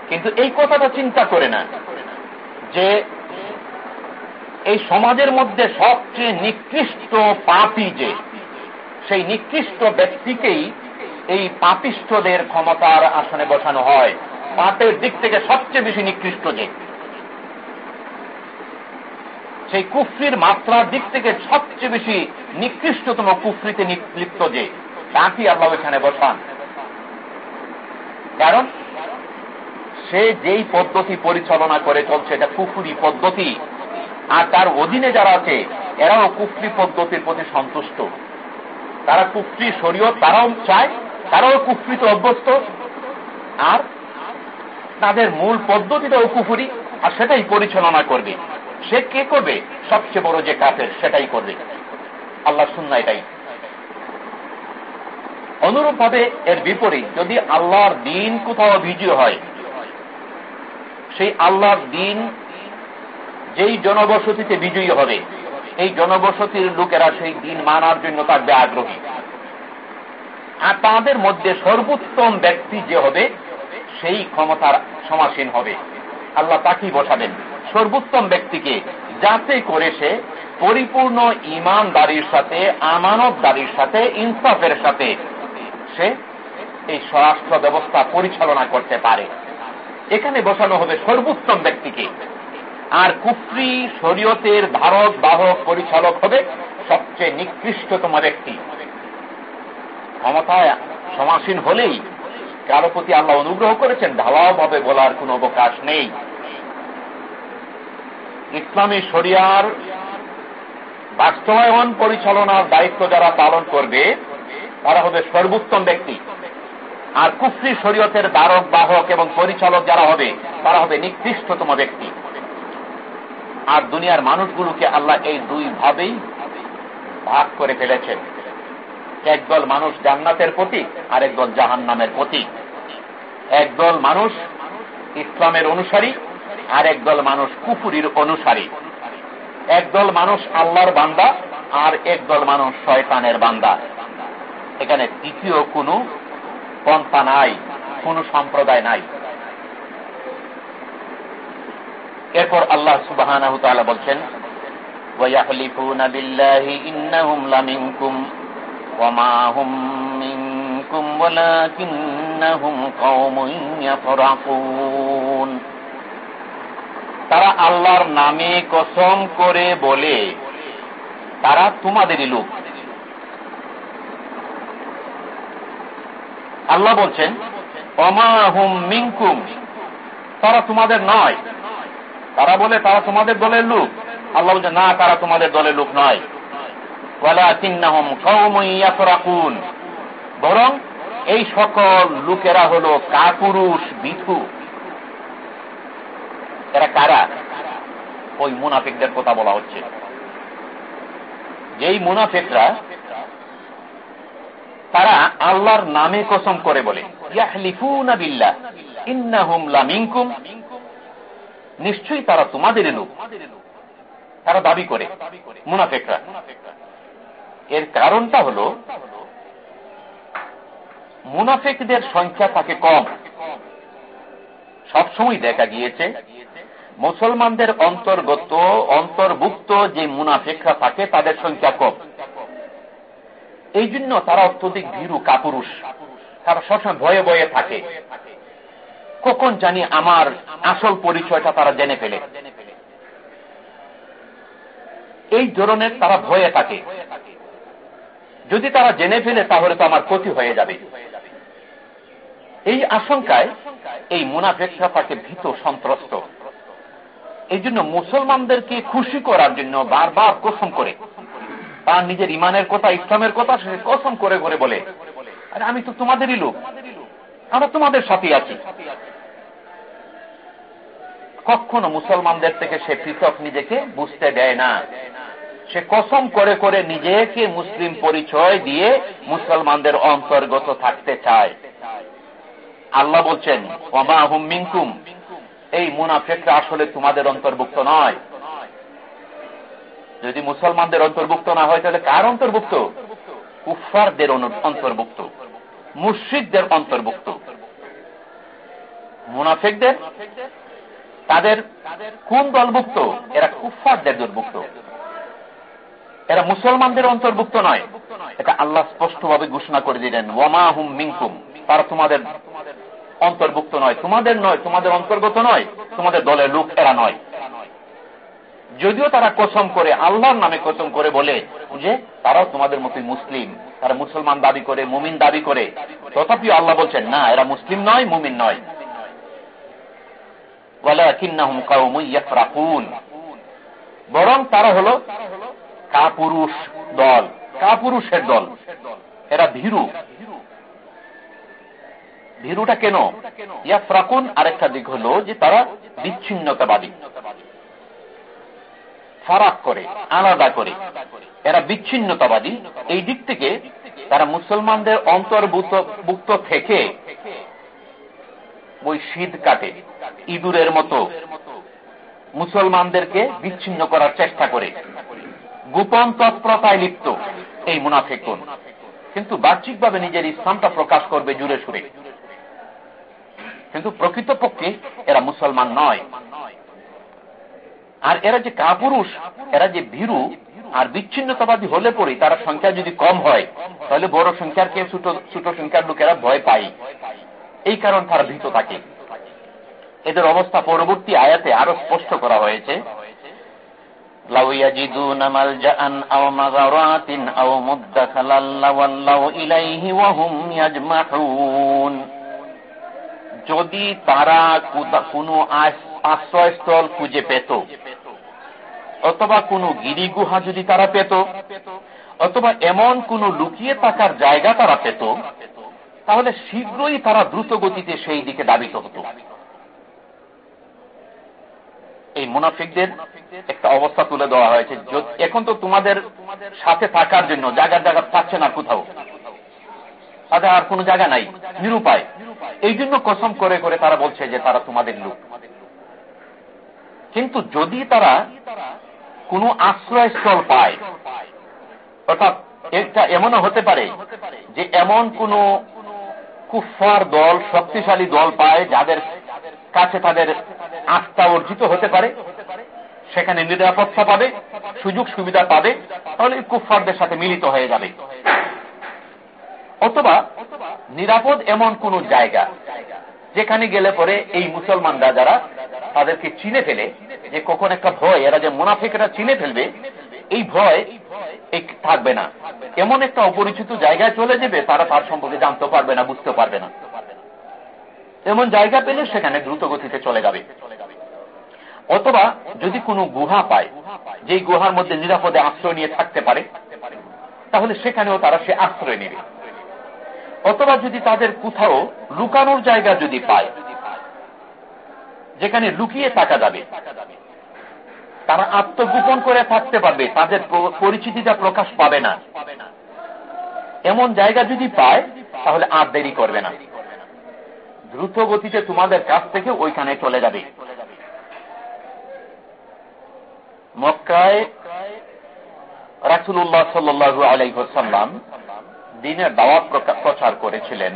কিন্তু এই কথাটা চিন্তা করে না যে এই সমাজের মধ্যে সবচেয়ে নিকৃষ্ট পাপি যে, সেই নিকৃষ্ট ব্যক্তিকেই এই পাপিষ্ঠদের ক্ষমতার আসনে বসানো হয়। পাপের দিক থেকে সবচেয়ে বেশি নিকৃষ্ট যে। সেই কুফরির মাত্রার দিক থেকে সবচেয়ে বেশি নিকৃষ্টতম কুফরিতে লিপ্ত যে তাকে আল্লাহ এখানে বসান। কারণ সে যেই পদ্ধতি পরিচালনা করে চলছে, এটা কুফুরি পদ্ধতি, আর তার অধীনে যারা আছে, এরাও কুফরি পদ্ধতির প্রতি সন্তুষ্ট। তারা কুফরি শরীয়ত তারাও চায়, তারাও কুফরিতে অভ্যস্ত, আর তাদের মূল পদ্ধতিটাও কুফুরি, আর সেটাই পরিচালনা করবে। সে কে করবে? সবচেয়ে বড় যে কাফের, সেটাই করবে। আল্লাহ শুননা এটাই। অনুরূপ ভাবে এর বিপরীত, যদি আল্লাহর দিন কোথাও বিজয় হয়, সেই আল্লাহর দিন যেই জনবসতিতে বিজয়ী হবে, এই জনবসতির লোকেরা সেই দিন মানার জন্য থাকবে আগ্রহী। আর তাদের মধ্যে সর্বোত্তম ব্যক্তি যে হবে, সেই ক্ষমতার সমাসীন হবে। আল্লাহ তাকেই বসাবেন। সর্বোত্তম ব্যক্তিকে যাতে করে সে পরিপূর্ণ ইমানদারির সাথে, আমানতদারির সাথে, ইনসাফের সাথে সে এই স্বরাষ্ট্র ব্যবস্থা পরিচালনা করতে পারে। এখানে বসানো হবে সর্বোত্তম ব্যক্তিকে। আর কুফরি শরীয়তের ধারক, বাহক, পরিচালক হবে সবচেয়ে নিকৃষ্টতম ব্যক্তি। ক্ষমতায় সমাসীন হলেই কারও প্রতি আল্লাহ অনুগ্রহ করেছেন ঢালাও ভাবে বলার কোন অবকাশ নেই। ইসলামী শরিয়ার বাস্তবায়ন পরিচালনার দায়িত্ব যারা পালন করবে, তারা হবে সর্বোত্তম ব্যক্তি। আর কুফরি শরীয়তের দ্বারক, বাহক এবং পরিচালক যারা হবে, তারা হবে নিকৃষ্টতম ব্যক্তি। আর দুনিয়ার মানুষগুলোকে আল্লাহ এই দুই ভাবেই ভাগ করে ফেলেছেন। একদল মানুষ জান্নাতের প্রতীক আর একদল জাহান নামের প্রতীক একদল মানুষ ইসলামের অনুসারী আর একদল মানুষ কুফুরির অনুসারী একদল মানুষ আল্লাহর বান্দা আর একদল মানুষ শয়তানের বান্দা এখানে তৃতীয় কোনো পন্থা নাই কোন সম্প্রদায় নাই এরপর আল্লাহ সুবাহ বলছেন ويحلفون بالله إنهم لمنكم وما هم منكم ولكنهم قوم يفرقون তারা আল্লাহর নামে কসম করে বলে তারা তোমাদেরই লোক আল্লাহ বলছেন অমাহুম মিঙ্কুম তারা তোমাদের নয় তারা বলে তারা তোমাদের দলের লোক আল্লাহ বলছে না তারা তোমাদের দলের লোক নয় বরং এই সকল লোকেরা হল কাপুরুষ, বিথু। এরা কারা? ওই মুনাফিকদের কথা বলা হচ্ছে। যেই মুনাফিকরা, তারা আল্লাহর নামে কসম করে বলে নিশ্চয়ই তারা তোমাদের লোক। তারা দাবি করে, মুনাফেকরা। এর কারণটা হল, মুনাফেকদের সংখ্যা থাকে কম। সবসময় দেখা গিয়েছে, মুসলমানদের অন্তর্গত, অন্তর্ভুক্ত যে মুনাফেকরা থাকে, তাদের সংখ্যা কম। এই জন্য তারা অত্যধিক ভীরু কাপুরুষ। তারা সবসময় ভয়ে ভয়ে থাকে। কখন জানি আমার আসল পরিচয়টা তারা জেনে ফেলে। এই ধরনের তারা ভয়ে থাকে। যদি তারা জেনে ফেলে, তাহলে তো আমার ক্ষতি হয়ে যাবে। এই আশঙ্কায় এই মুনাফেকরা তাকে ভীত সন্ত্রস্ত। এই জন্য মুসলমানদেরকে খুশি করার জন্য বারবার কসম করে। তার নিজের ইমানের কথা, ইসলামের কথা সে কসম করে করে বলে, আরে, আমি তো তোমাদেরই লোক। আমরা তোমাদের সাথে আছি। কখনো মুসলমানদের থেকে সে পৃথক নিজেকে বুঝতে দেয় না। সে কসম করে করে নিজেকে মুসলিম পরিচয় দিয়ে মুসলমানদের অন্তর্গত থাকতে চায়। আল্লাহ বলছেন ওমা হুম মিঙ্কুম এই মুনাফেকরা আসলে তোমাদের অন্তর্ভুক্ত নয়। যদি মুসলমানদের অন্তর্ভুক্ত না হয়, তাহলে কার অন্তর্ভুক্ত? কুফারদের অন্তর্ভুক্ত মুর্শিদদের অন্তর্ভুক্ত। মুনাফেকদের? তাদের কোন দলভুক্ত? এরা কুফারদের দুর্ভুক্ত এরা মুসলমানদের অন্তর্ভুক্ত নয়। এটা আল্লাহ স্পষ্টভাবে ঘোষণা করে দিলেন, ওয়ামা হুম মিঙ্কুম তারা তোমাদের অন্তর্ভুক্ত নয়। তোমাদের নয়, তোমাদের অন্তর্গত নয়, তোমাদের দলের লোক এরা নয়। যদিও তারা কসম করে, আল্লাহর নামে কসম করে বলে যে তারাও তোমাদের মতোই মুসলিম। তারা মুসলমান দাবি করে, মুমিন দাবি করে। তথাপিও আল্লাহ বলছেন, না, এরা মুসলিম নয়, মুমিন নয়। বরং তারা হল কাপুরুষ দল। কাপুরুষের দল। এরা ভীরু। ভীরুটা কেন? ইয়া ফ্রাকুন আরেকটা দিক হল যে তারা বিচ্ছিন্নতাবাদী। ফারাক করে, আলাদা করে। এরা বিচ্ছিন্নতাবাদী। এই দিক থেকে তারা মুসলমানদের অন্তর্ভুক্ত থেকে ওই শীত কাটে, ইঁদুরের মতো। মুসলমানদেরকে বিচ্ছিন্ন করার চেষ্টা করে। গোপন তৎপরতায় লিপ্ত, এই মুনাফেকুন। কিন্তু বাহ্যিকভাবে নিজের ইসলামটা প্রকাশ করবে জুড়ে সুরে। কিন্তু প্রকৃতপক্ষে এরা মুসলমান নয়। আর এরা যে কাপুরুষ, এরা যে ভীরু আর বিচ্ছিন্নতাবাদী হলে পরে তারা সংখ্যা যদি কম হয়, তাহলে বড় সংখ্যার কে ছোট সংখ্যার লোকেরা ভয় পায়। এই কারণ তারা ভীত থাকে। এদের অবস্থা পরবর্তী আয়াতে আরও স্পষ্ট করা হয়েছে। যদি তারা কোনো আশ্রয়স্থল খুঁজে পেত, অথবা কোনো গিরি গুহা যদি তারা পেত, অথবা এমন কোন লুকিয়ে থাকার জায়গা তারা পেত, তাহলে শীঘ্রই তারা দ্রুত গতিতে সেই দিকে দাবিত হতো। এই মুনাফিকদের একটা অবস্থা তুলে দেওয়া হয়েছে। এখন তো তোমাদের সাথে থাকার জন্য জায়গার জায়গা থাকছে না কোথাও। তাদের আর কোন জায়গা নাই, নিরুপায়। এই জন্য কসম করে করে তারা বলছে যে তারা তোমাদের লোক। কিন্তু যদি তারা কোনো আশ্রয়স্থল পায়, অর্থাৎ এটা এমনও হতে পারে যে এমন কোন কুফার দল, শক্তিশালী দল পায় যাদের কাছে তাদের আস্থা অর্জিত হতে পারে, সেখানে নিরাপত্তা পাবে, সুযোগ সুবিধা পাবে, তাহলে কুফারদের সাথে মিলিত হয়ে যাবে। অথবা নিরাপদ এমন কোন জায়গা যেখানে গেলে পরে এই মুসলমানরা যারা তাদেরকে চিনে ফেলে যে কখন একটা ভয়, এরা যে মুনাফিকরা চিনে ফেলবে, এই ভয় থাকবে না। এমন একটা অপরিচিত জায়গায় চলে যাবে, তারা তার সম্পর্কে জানতে পারবে না, বুঝতে পারবে না। এমন জায়গা পেলে সেখানে দ্রুত গতিতে চলে যাবে। অথবা যদি কোনো গুহা পায়, যেই গুহার মধ্যে নিরাপদে আশ্রয় নিয়ে থাকতে পারে, তাহলে সেখানেও তারা সে আশ্রয় নেবে। অথবা যদি তাদের কোথাও লুকানোর জায়গা যদি পায়, যেখানে লুকিয়ে থাকা যাবে, তারা আত্মগোপন করে থাকতে পারবে, তাদের পরিচিতিটা প্রকাশ পাবে না। এমন জায়গা যদি পায়, তাহলে আর দেরি করবে না। দ্রুত গতিতে তোমাদের কাছ থেকে ওইখানে চলে যাবে। মক্কায় রাসুল্লাহ সাল্লু আলাইসাল্লাম দিনের দাওয়াত প্রচার করেছিলেন।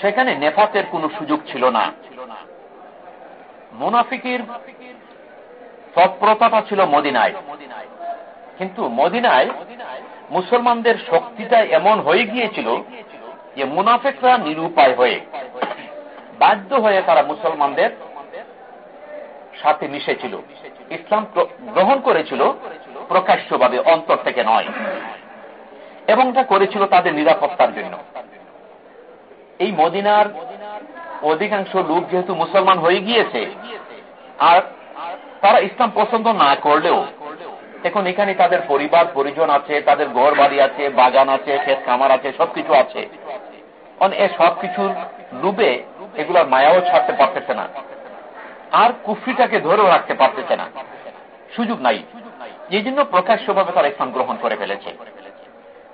সেখানে নেফাতের কোনো সুযোগ ছিল না। মুনাফিকির তৎপরতাটা ছিল মদিনায়। কিন্তু মদিনায় মুসলমানদের শক্তিটা এমন হয়ে গিয়েছিল যে মুনাফিকরা নিরুপায় হয়ে, বাধ্য হয়ে তারা মুসলমানদের সাথে মিশেছিল। ইসলাম গ্রহণ করেছিল প্রকাশ্যভাবে, অন্তর থেকে নয়। এবং তা করেছিল তাদের নিরাপত্তার জন্য। এই মদিনার অধিকাংশ লোক যেহেতু মুসলমান হয়ে গিয়েছে, আর তারা ইসলাম পছন্দ না করলেও এখন এখানে তাদের পরিবার, পরিজন আছে, তাদের ঘর বাড়ি আছে, বাগান আছে, ক্ষেত খামার আছে, সবকিছু আছে। এ সবকিছুর লুবে এগুলোর মায়াও ছাড়তে পারতেছে না। আর কুফরিটাকে ধরেও রাখতে পারতেছে না। সুযোগ নাই। এই জন্য প্রকাশ্যভাবে তারা ইসলাম গ্রহণ করে ফেলেছে।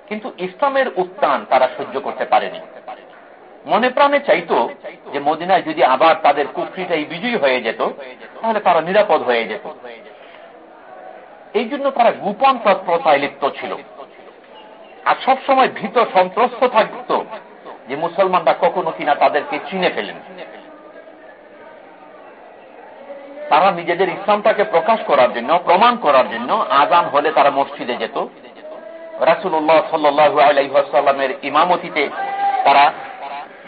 কিন্তু ইসলামের উত্থান তারা সহ্য করতে পারেনি। মনে প্রাণে চাইতো যে মদিনায় যদি আবার তাদের কুফরিটাই বিজয়ী হয়ে যেত, তাহলে তারা নিরাপদ হয়ে যেত। এই জন্য তারা গোপন তৎপরতায় লিপ্ত ছিল। আর সবসময় ভীত সন্ত্রস্ত থাকত যে মুসলমানরা কখনো কিনা তাদেরকে চিনে ফেলেন। তারা নিজেদের ইসলামটাকে প্রকাশ করার জন্য, প্রমাণ করার জন্য আজান হলে তারা মসজিদে যেত। রাসুল্লাহ সাল্লু আলাইসাল্লামের ইমামতিতে তারা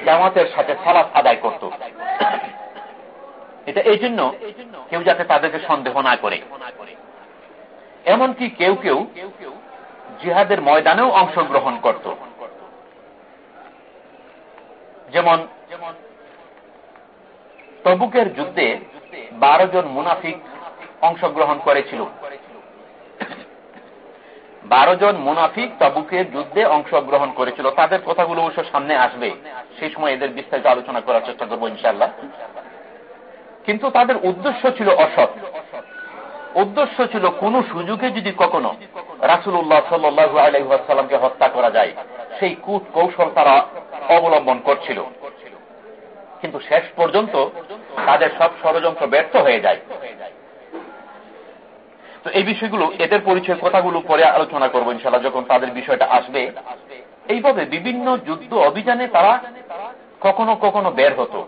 জামাতের সাথে সালাত আদায় করত। এটা এই জন্য কেউ যাতে তাদেরকে সন্দেহ না করে। এমনকি কেউ কেউ জিহাদের ময়দানেও অংশগ্রহণ করত। যেমন তবুকের যুদ্ধে বারো জন মুনাফিক অংশগ্রহণ করেছিল। বারো জন মুনাফিক তবুকের যুদ্ধে অংশগ্রহণ করেছিল। তাদের কথাগুলো অবশ্য সামনে আসবে। সেই সময় এদের বিস্তারিত আলোচনা করার চেষ্টা করব ইনশাল্লাহ কিন্তু তাদের উদ্দেশ্য ছিল অসৎ। উদ্দেশ্য ছিল কোন সুযোগে যদি কখনো রাসুল্লাহ সাল্লু আলহাসাল্লামকে হত্যা করা যায়, সেই কূট কৌশল তারা অবলম্বন করছিল। কিন্তু শেষ পর্যন্ত তাদের সব ষড়যন্ত্র ব্যর্থ হয়ে যায়। তো এই বিষয়গুলো, এদের পরিচয় কথাগুলো পরে আলোচনা করব ইনশাল্লাহ যখন তাদের বিষয়টা আসবে। এইভাবে বিভিন্ন যুদ্ধ অভিযানে তারা কখনো কখনো বের হতো।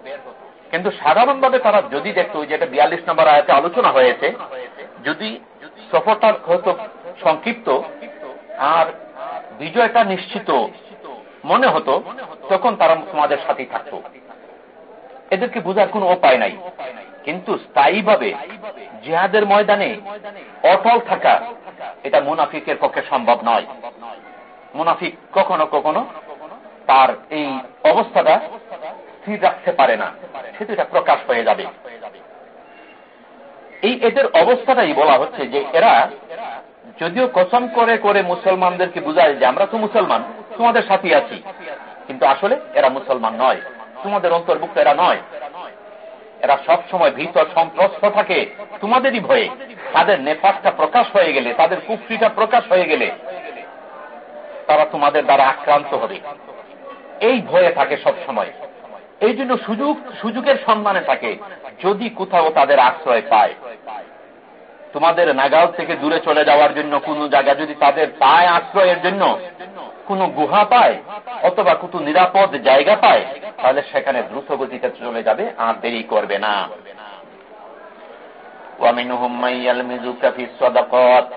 কিন্তু সাধারণভাবে তারা যদি দেখতো যেটা বিয়াল্লিশ নম্বর আয়াতে আলোচনা হয়েছে যদি সফরটা হতো সংক্ষিপ্ত আর বিজয়টা নিশ্চিত মনে হতো, তখন তারা তোমাদের সাথেই থাকত। এদেরকে বোঝার কোন উপায় নাই। কিন্তু স্থায়ীভাবে জিহাদের ময়দানে অটল থাকা এটা মুনাফিকের পক্ষে সম্ভব নয়। মুনাফিক কখনো কখনো তার এই অবস্থাটা স্থির রাখতে পারে না। সেটা প্রকাশ হয়ে যাবে। এই এদের অবস্থাটাই বলা হচ্ছে যে এরা যদিও কসম করে করে মুসলমানদেরকে বুঝায় যে আমরা তো মুসলমান, তোমাদের সাথে আছি। কিন্তু আসলে এরা মুসলমান নয়, তোমাদের অন্তর্ভুক্ত এরা নয়। এরা সব সময় ভীত সন্ত্রস্ত থাকে, তোমাদেরই ভয়ে। তাদের নেফাসটা প্রকাশ হয়ে গেলে, তাদের কুফরিটা প্রকাশ হয়ে গেলে তারা তোমাদের দ্বারা আক্রান্ত হবে। এই ভয়ে থাকে সব সময়। এই জন্য সুযোগ সুযোগের সম্মানে থাকে যদি কোথাও তাদের আশ্রয় পায় তোমাদের নাগাল থেকে দূরে চলে যাওয়ার জন্য কোন জায়গা যদি তাদের পায় আশ্রয়ের জন্য কোন গুহা পায় অথবা কোন নিরাপদ জায়গা পায় তাহলে সেখানে দ্রুত গতিতে চলে যাবে আর দেরি করবে না ومنهم من يلمزك في الصدقات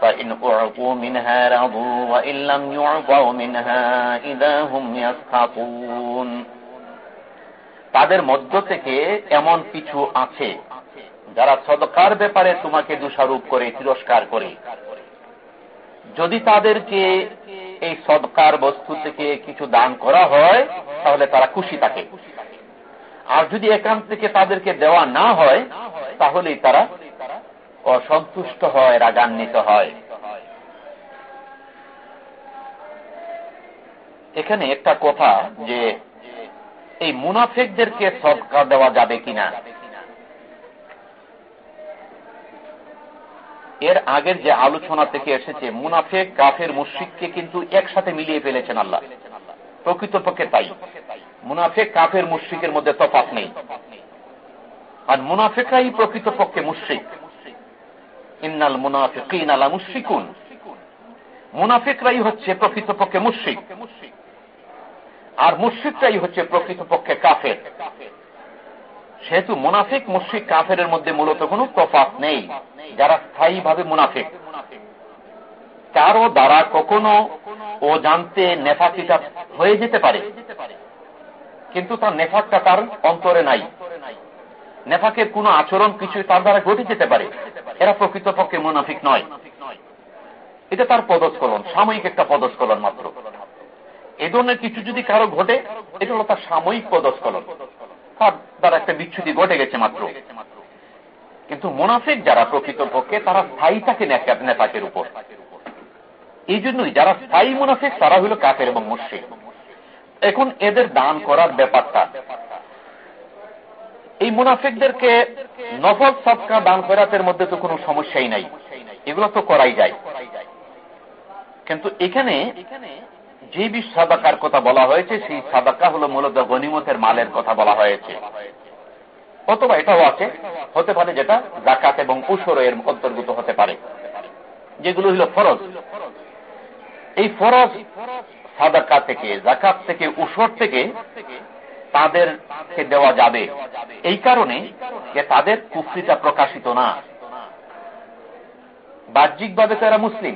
فإن أعطوا منها رضوا وإن لم يعطوا منها إذا هم يسخطون তাদের মধ্য থেকে এমন কিছু আছে যারা সদকার ব্যাপারে তোমাকে দোষারোপ করে, তিরস্কার করে। যদি তাদেরকে এই সদকার বস্তু থেকে কিছু দান করা হয়, তাহলে তারা খুশি থাকে। আর যদি এখান থেকে তাদেরকে দেওয়া না হয়, তাহলেই তারা অসন্তুষ্ট হয়, রাগান্বিত হয়। এখানে একটা কথা যে এই মুনাফেকদেরকে সদকা দেওয়া যাবে কিনা? এর আগের যে আলোচনা থেকে এসেছে, মুনাফেক, কাফের, মুশ্রিককে কিন্তু একসাথে মিলিয়ে ফেলেছেন আল্লাহ। প্রকৃতপক্ষে তাই। মুনাফেক, কাফের, মুশ্রিকের মধ্যে তফাত নেই। আর মুনাফেকরাই প্রকৃতপক্ষে মুশ্রিক। ইন্নাল মুনাফিক আলা মুশ্রিকুন মুনাফিকরাই হচ্ছে প্রকৃতপক্ষে মুশ্রিক। আর মুশ্রিকটাই হচ্ছে প্রকৃতপক্ষে কাফের। সেহেতু মুনাফিক, মুশ্রিক কাফের মধ্যে মূলত কোনো তফাত নেই, যারা স্থায়ীভাবে মুনাফিক। কারও দ্বারা কখনো ও জানতে নেফাকিটা হয়ে যেতে পারে, কিন্তু তার নেফাকটা তার অন্তরে নাই। নেফাকের কোন আচরণ কিছু তার দ্বারা ঘটে যেতে পারে। এরা প্রকৃতপক্ষে মুনাফিক নয়। এটা তার পদস্কলন সাময়িক একটা পদস্কলন মাত্র। এ ধরনের কিছু যদি কারও ঘটে, এটা হলো তার সাময়িক পদস্কলন তার একটা বিচ্ছুতি ঘটে গেছে মাত্র। কিন্তু মোনাফিক যারা প্রকৃতপক্ষে তারা স্থায়ী থাকে নেতাকের উপর। এই জন্যই যারা স্থায়ী মুনাফিক, তারা হইল কাফের এবং মুর্শিক এখন এদের দান করার ব্যাপারটা। এই মুনাফিকদেরকে নফল সৎকা দান করাতের মধ্যে তো কোনো সমস্যাই নাই। এগুলো তো করাই যায়। কিন্তু এখানে যে বিষ সাদাকার কথা বলা হয়েছে, সেই সাদাকা হলো মূলত গনিমতের মালের কথা বলা হয়েছে। অথবা এটাও আছে, হতে পারে যেটা জাকাত এবং উসর এর অন্তর্গত হতে পারে। যেগুলো হলো ফরজ। এই ফরজ সাদাকা থেকে জাকাত থেকে, উসর থেকে তাদেরকে দেওয়া যাবে। এই কারণে যে তাদের কুফরিটা প্রকাশিত না। বাহ্যিকভাবে তারা মুসলিম।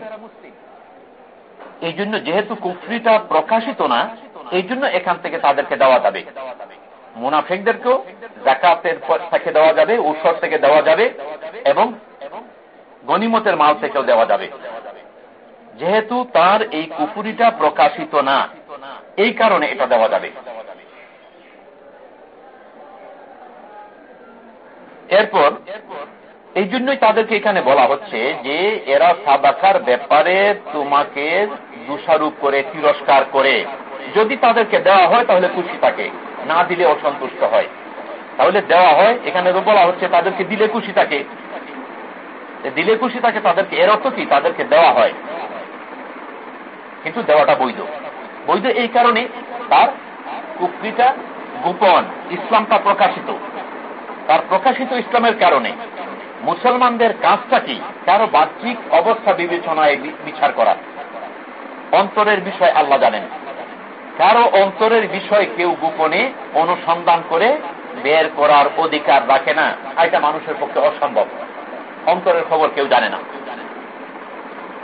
এই জন্য যেহেতু কুফরিটা প্রকাশিত না এই জন্য এখান থেকে তাদেরকে দেওয়া যাবে। মুনাফিকদেরকেও জাকাতের থেকে দেওয়া যাবে উৎসর থেকে দেওয়া যাবে, এবং গনিমতের মাল থেকেও দেওয়া যাবে। যেহেতু তার এই কুফুরিটা প্রকাশিত না, এই কারণে এটা দেওয়া যাবে। এরপর এই জন্যই তাদেরকে এখানে বলা হচ্ছে যে এরা সাদাকার ব্যাপারে তোমাকে দোষারোপ করে, তিরস্কার করে। যদি তাদেরকে দেওয়া হয়, তাহলে খুশি থাকে। না দিলে অসন্তুষ্ট হয়। তাহলে দেওয়া হয়, এখানে তো বলা হচ্ছে তাদেরকে দিলে খুশি থাকে। দিলে খুশি থাকে তাদেরকে, এর অর্থ কি? তাদেরকে দেওয়া হয়। কিন্তু দেওয়াটা বৈধ। বৈধ এই কারণে তার কুকরিটা গোপন, ইসলামটা প্রকাশিত। তার প্রকাশিত ইসলামের কারণে। মুসলমানদের কাজটা কি? কারও বাহ্যিক অবস্থা বিবেচনায় বিচার করা। অন্তরের বিষয় আল্লাহ জানেন। কারও অন্তরের বিষয় কেউ গোপনে অনুসন্ধান করে বের করার অধিকার রাখে না। এটা মানুষের পক্ষে অসম্ভব। অন্তরের খবর কেউ জানে না।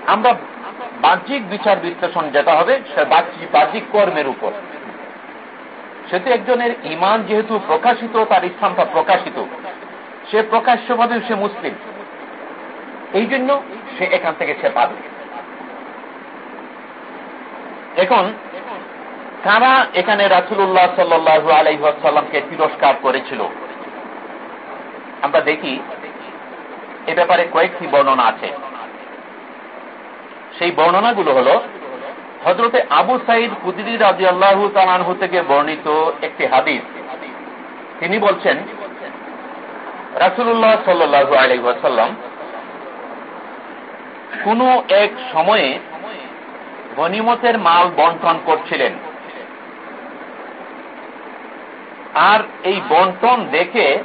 আমরা বাহ্যিক বিচার বিশ্লেষণ যেটা হবে, সে বাহ্যিক কর্মের উপর। সেতু একজনের ইমান যেহেতু প্রকাশিত, তার ইসলামটা প্রকাশিত। সে প্রকাশ্যভাবে সে মুসলিম। এই জন্য সে এখান থেকে সে পাবে। এখন, কারা এখানে রাসুল্লাহ সাল্লু আলাইসাল্লামকে তিরস্কার করেছিল? আমরা দেখি, এ ব্যাপারে কয়েকটি বর্ণনা আছে। সেই বর্ণনাগুলো হল হজরতে আবু সাইদ কুদিরি রাজি আল্লাহ তালানহু থেকে বর্ণিত একটি হাদিস। তিনি বলছেন রাসুল্লাহ সাল্লু আলহাসাল্লাম কোন এক সময়ে গনিমতের মাল বন্টন করছিলেন। আর এই বন্টন দেখে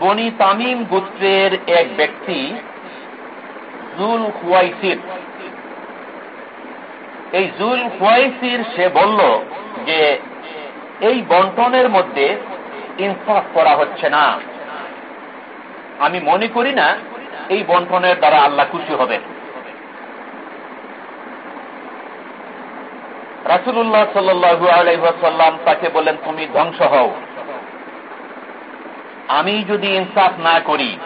বনি তামিম গোত্রের এক ব্যক্তি জুল হুয়াইসির এই জুল হুয়াইসির সে বলল যে, এই বন্টনের মধ্যে ইনসাফ করা হচ্ছে না। আমি মনে করি না এই বন্টনের দ্বারা আল্লাহ খুশি হবেন। রাসুল্লাহ সাল্লু আলাইসাল্লাম তাকে বললেন, তুমি ধ্বংস হও। আমি যদি ইনসাফ না করি,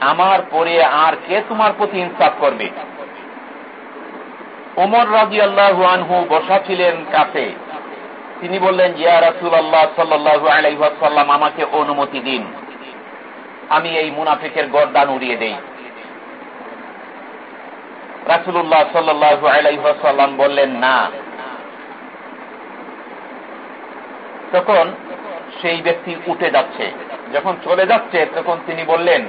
আমার পরে আর কে তোমার প্রতি ইনসাফ করবে? ওমর রাজি আল্লাহ আনহু বসা ছিলেন কাছে। তিনি বললেন জিয়া রাসুল আল্লাহ সাল্লু আলাইসাল্লাম আমাকে অনুমতি দিন। আমি এই মুনাফিকের গরদান উড়িয়ে দেই। রাসুল্লাহ সাল্লু বললেন, না। তখন সেই ব্যক্তি উঠে যাচ্ছে। যখন চলে যাচ্ছে, তখন তিনি বললেন,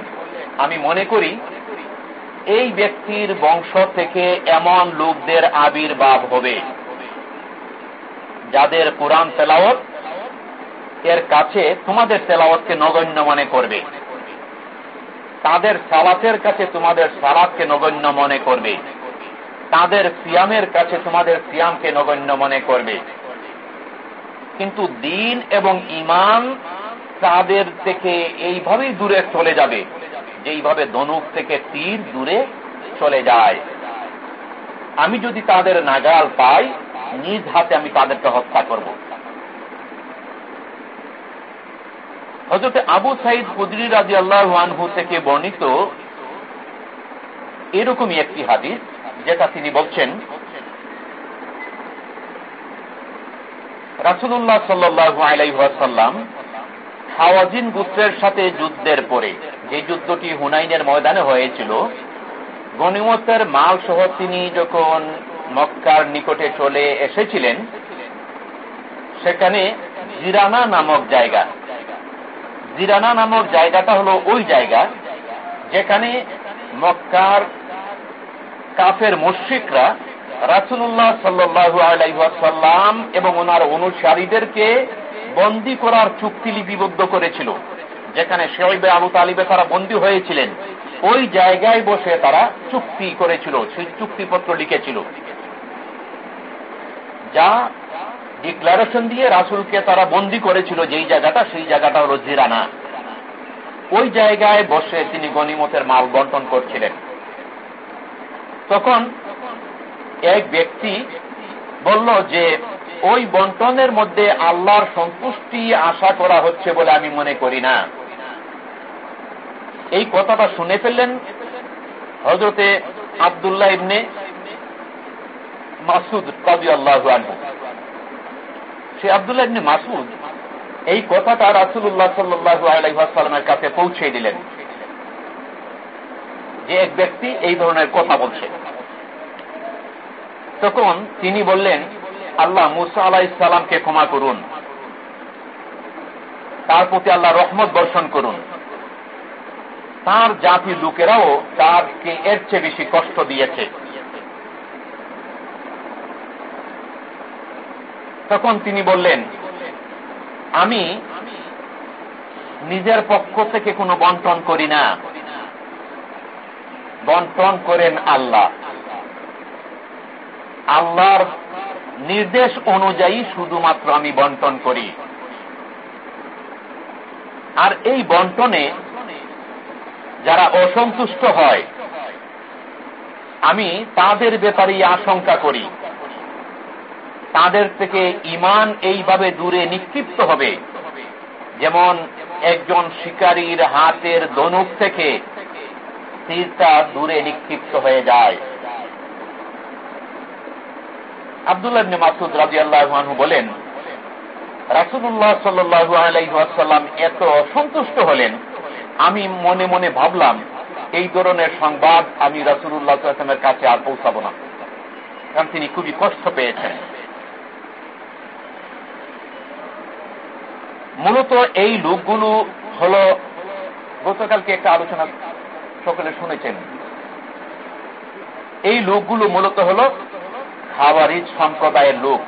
আমি মনে করি, এই ব্যক্তির বংশ থেকে এমন লোকদের আবির্ভাব হবে, যাদের কোরআন তেলাওয়াত এর কাছে তোমাদের তেলাওয়াতকে নগণ্য মনে করবে। তাদের সালাতের কাছে তোমাদের সালাদকে নগণ্য মনে করবে। তাদের সিয়ামের কাছে তোমাদের সিয়ামকে নগণ্য মনে করবে। কিন্তু দিন এবং ইমান তাদের থেকে এইভাবেই দূরে চলে যাবে, যেইভাবে ধনুক থেকে তীর দূরে চলে যায়। আমি যদি তাদের নাগাল পাই, নিজ হাতে আমি তাদেরকে হত্যা করব। হজরত আবু সাইদ কুদরি রাজি আল্লাহ থেকে বর্ণিত এরকমই একটি হাদিস, যেটা তিনি বলছেন রাসুল্লাহ সাল্লু আলাইসাল্লাম হাওয়াজিন গুত্রের সাথে যুদ্ধের পরে, যে যুদ্ধটি হুনাইনের ময়দানে হয়েছিল, গণিমতের মাল সহ তিনি যখন মক্কার নিকটে চলে এসেছিলেন, সেখানে জিরানা নামক জায়গা জিরানা নামক জায়গাটা হলো ওই জায়গা যেখানে মক্কার কাফের মুশ্রিকরা রাসুল্লাহ সাল্লু আলাইসাল্লাম এবং ওনার অনুসারীদেরকে বন্দী করার চুক্তি লিপিবদ্ধ করেছিল, যেখানে শেইবে আবু তালিবে তারা বন্দী হয়েছিলেন। ওই জায়গায় বসে তারা চুক্তি করেছিল, সেই চুক্তিপত্র লিখেছিল। যা ডিক্লারেশন দিয়ে রাসুলকে তারা বন্দি করেছিল, যেই জায়গাটা, সেই জায়গাটা হল জিরানা। ওই জায়গায় বসে তিনি গণিমতের মাল বন্টন করছিলেন। তখন এক ব্যক্তি বলল যে, ওই বন্টনের মধ্যে আল্লাহর সন্তুষ্টি আশা করা হচ্ছে বলে আমি মনে করি না। এই কথাটা শুনে ফেললেন হজরতে আবদুল্লাহ ইবনে মাসুদ কাজী আল্লাহ সে আবদুল্লাহ ইবনে মাসুদ এই কথাটা রাসুল্লাহ সাল্লু আলাইসাল্লামের কাছে পৌঁছে দিলেন। যে এক ব্যক্তি এই ধরনের কথা বলছে। তখন তিনি বললেন, আল্লাহ মুসা আলাহ ইসলামকে ক্ষমা করুন। তার প্রতি আল্লাহ রহমত বর্ষণ করুন। তার জাতির লোকেরাও তারকে এর চেয়ে বেশি কষ্ট দিয়েছে। তখন তিনি বললেন, আমি নিজের পক্ষ থেকে কোনো বন্টন করি না। বন্টন করেন আল্লাহ। আল্লাহর নির্দেশ অনুযায়ী শুধুমাত্র আমি বন্টন করি। আর এই বন্টনে যারা অসন্তুষ্ট হয়, আমি তাদের ব্যাপারে আশঙ্কা করি। তাদের থেকে ইমান এইভাবে দূরে নিক্ষিপ্ত হবে। যেমন একজন শিকারীর হাতের দনুক থেকে তীরটা দূরে নিক্ষিপ্ত হয়ে যায়। আবদুল্লাহ মাসুদ রাজি আল্লাহ বলেন রাসুল্লাহ সাল্লু এত অসন্তুষ্ট হলেন, আমি মনে মনে ভাবলাম, এই ধরনের সংবাদ আমি রাসুল্লাহামের কাছে আর পৌঁছাব না। কারণ তিনি খুবই কষ্ট পেয়েছেন। মূলত এই লোকগুলো হল, গতকালকে একটা আলোচনা সকলে শুনেছেন। এই লোকগুলো মূলত হল খাওয়ারিজ সম্প্রদায়ের লোক।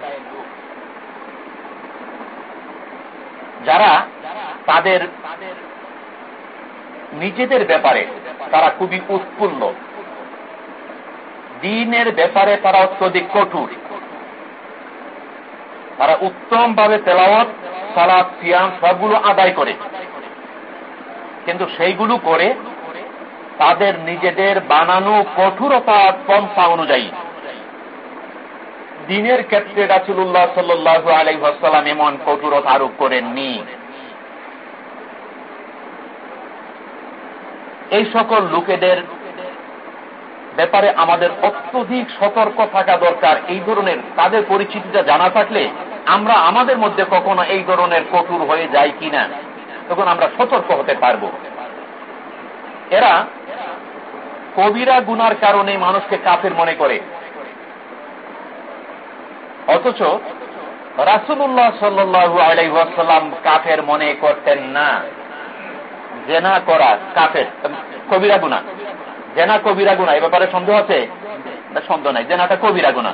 যারা তাদের নিজেদের ব্যাপারে তারা খুবই উৎফুল্ল। দিনের ব্যাপারে তারা অত্যধিক কঠোর। তারা উত্তম ভাবে তেলাওয়াত সালাদ সিয়াম সবগুলো আদায় করে। কিন্তু সেইগুলো করে তাদের নিজেদের বানানো কঠোরতা পন্থা অনুযায়ী। দিনের ক্ষেত্রে রাসুল্লাহ সাল্লু আলাইসাল্লাম এমন কঠোরতা আরোপ করেননি। এই সকল লোকেদের ব্যাপারে আমাদের অত্যধিক সতর্ক থাকা দরকার। এই ধরনের তাদের পরিচিতিটা জানা থাকলে আমরা আমাদের মধ্যে কখনো এই ধরনের কঠোর হয়ে যাই কিনা, তখন আমরা সতর্ক হতে পারব। এরা কবিরা গুনার কারণে মানুষকে কাফের মনে করে। অথচ রাসুল্লাহ সাল্লু আলাইসাল্লাম কাফের মনে করতেন না, জেনা করা কাফের, কবিরা গুনা জেনা কবিরা গুনা এ ব্যাপারে সন্দেহ আছে? সন্দেহ নাই। জেনাটা কবিরা গুনা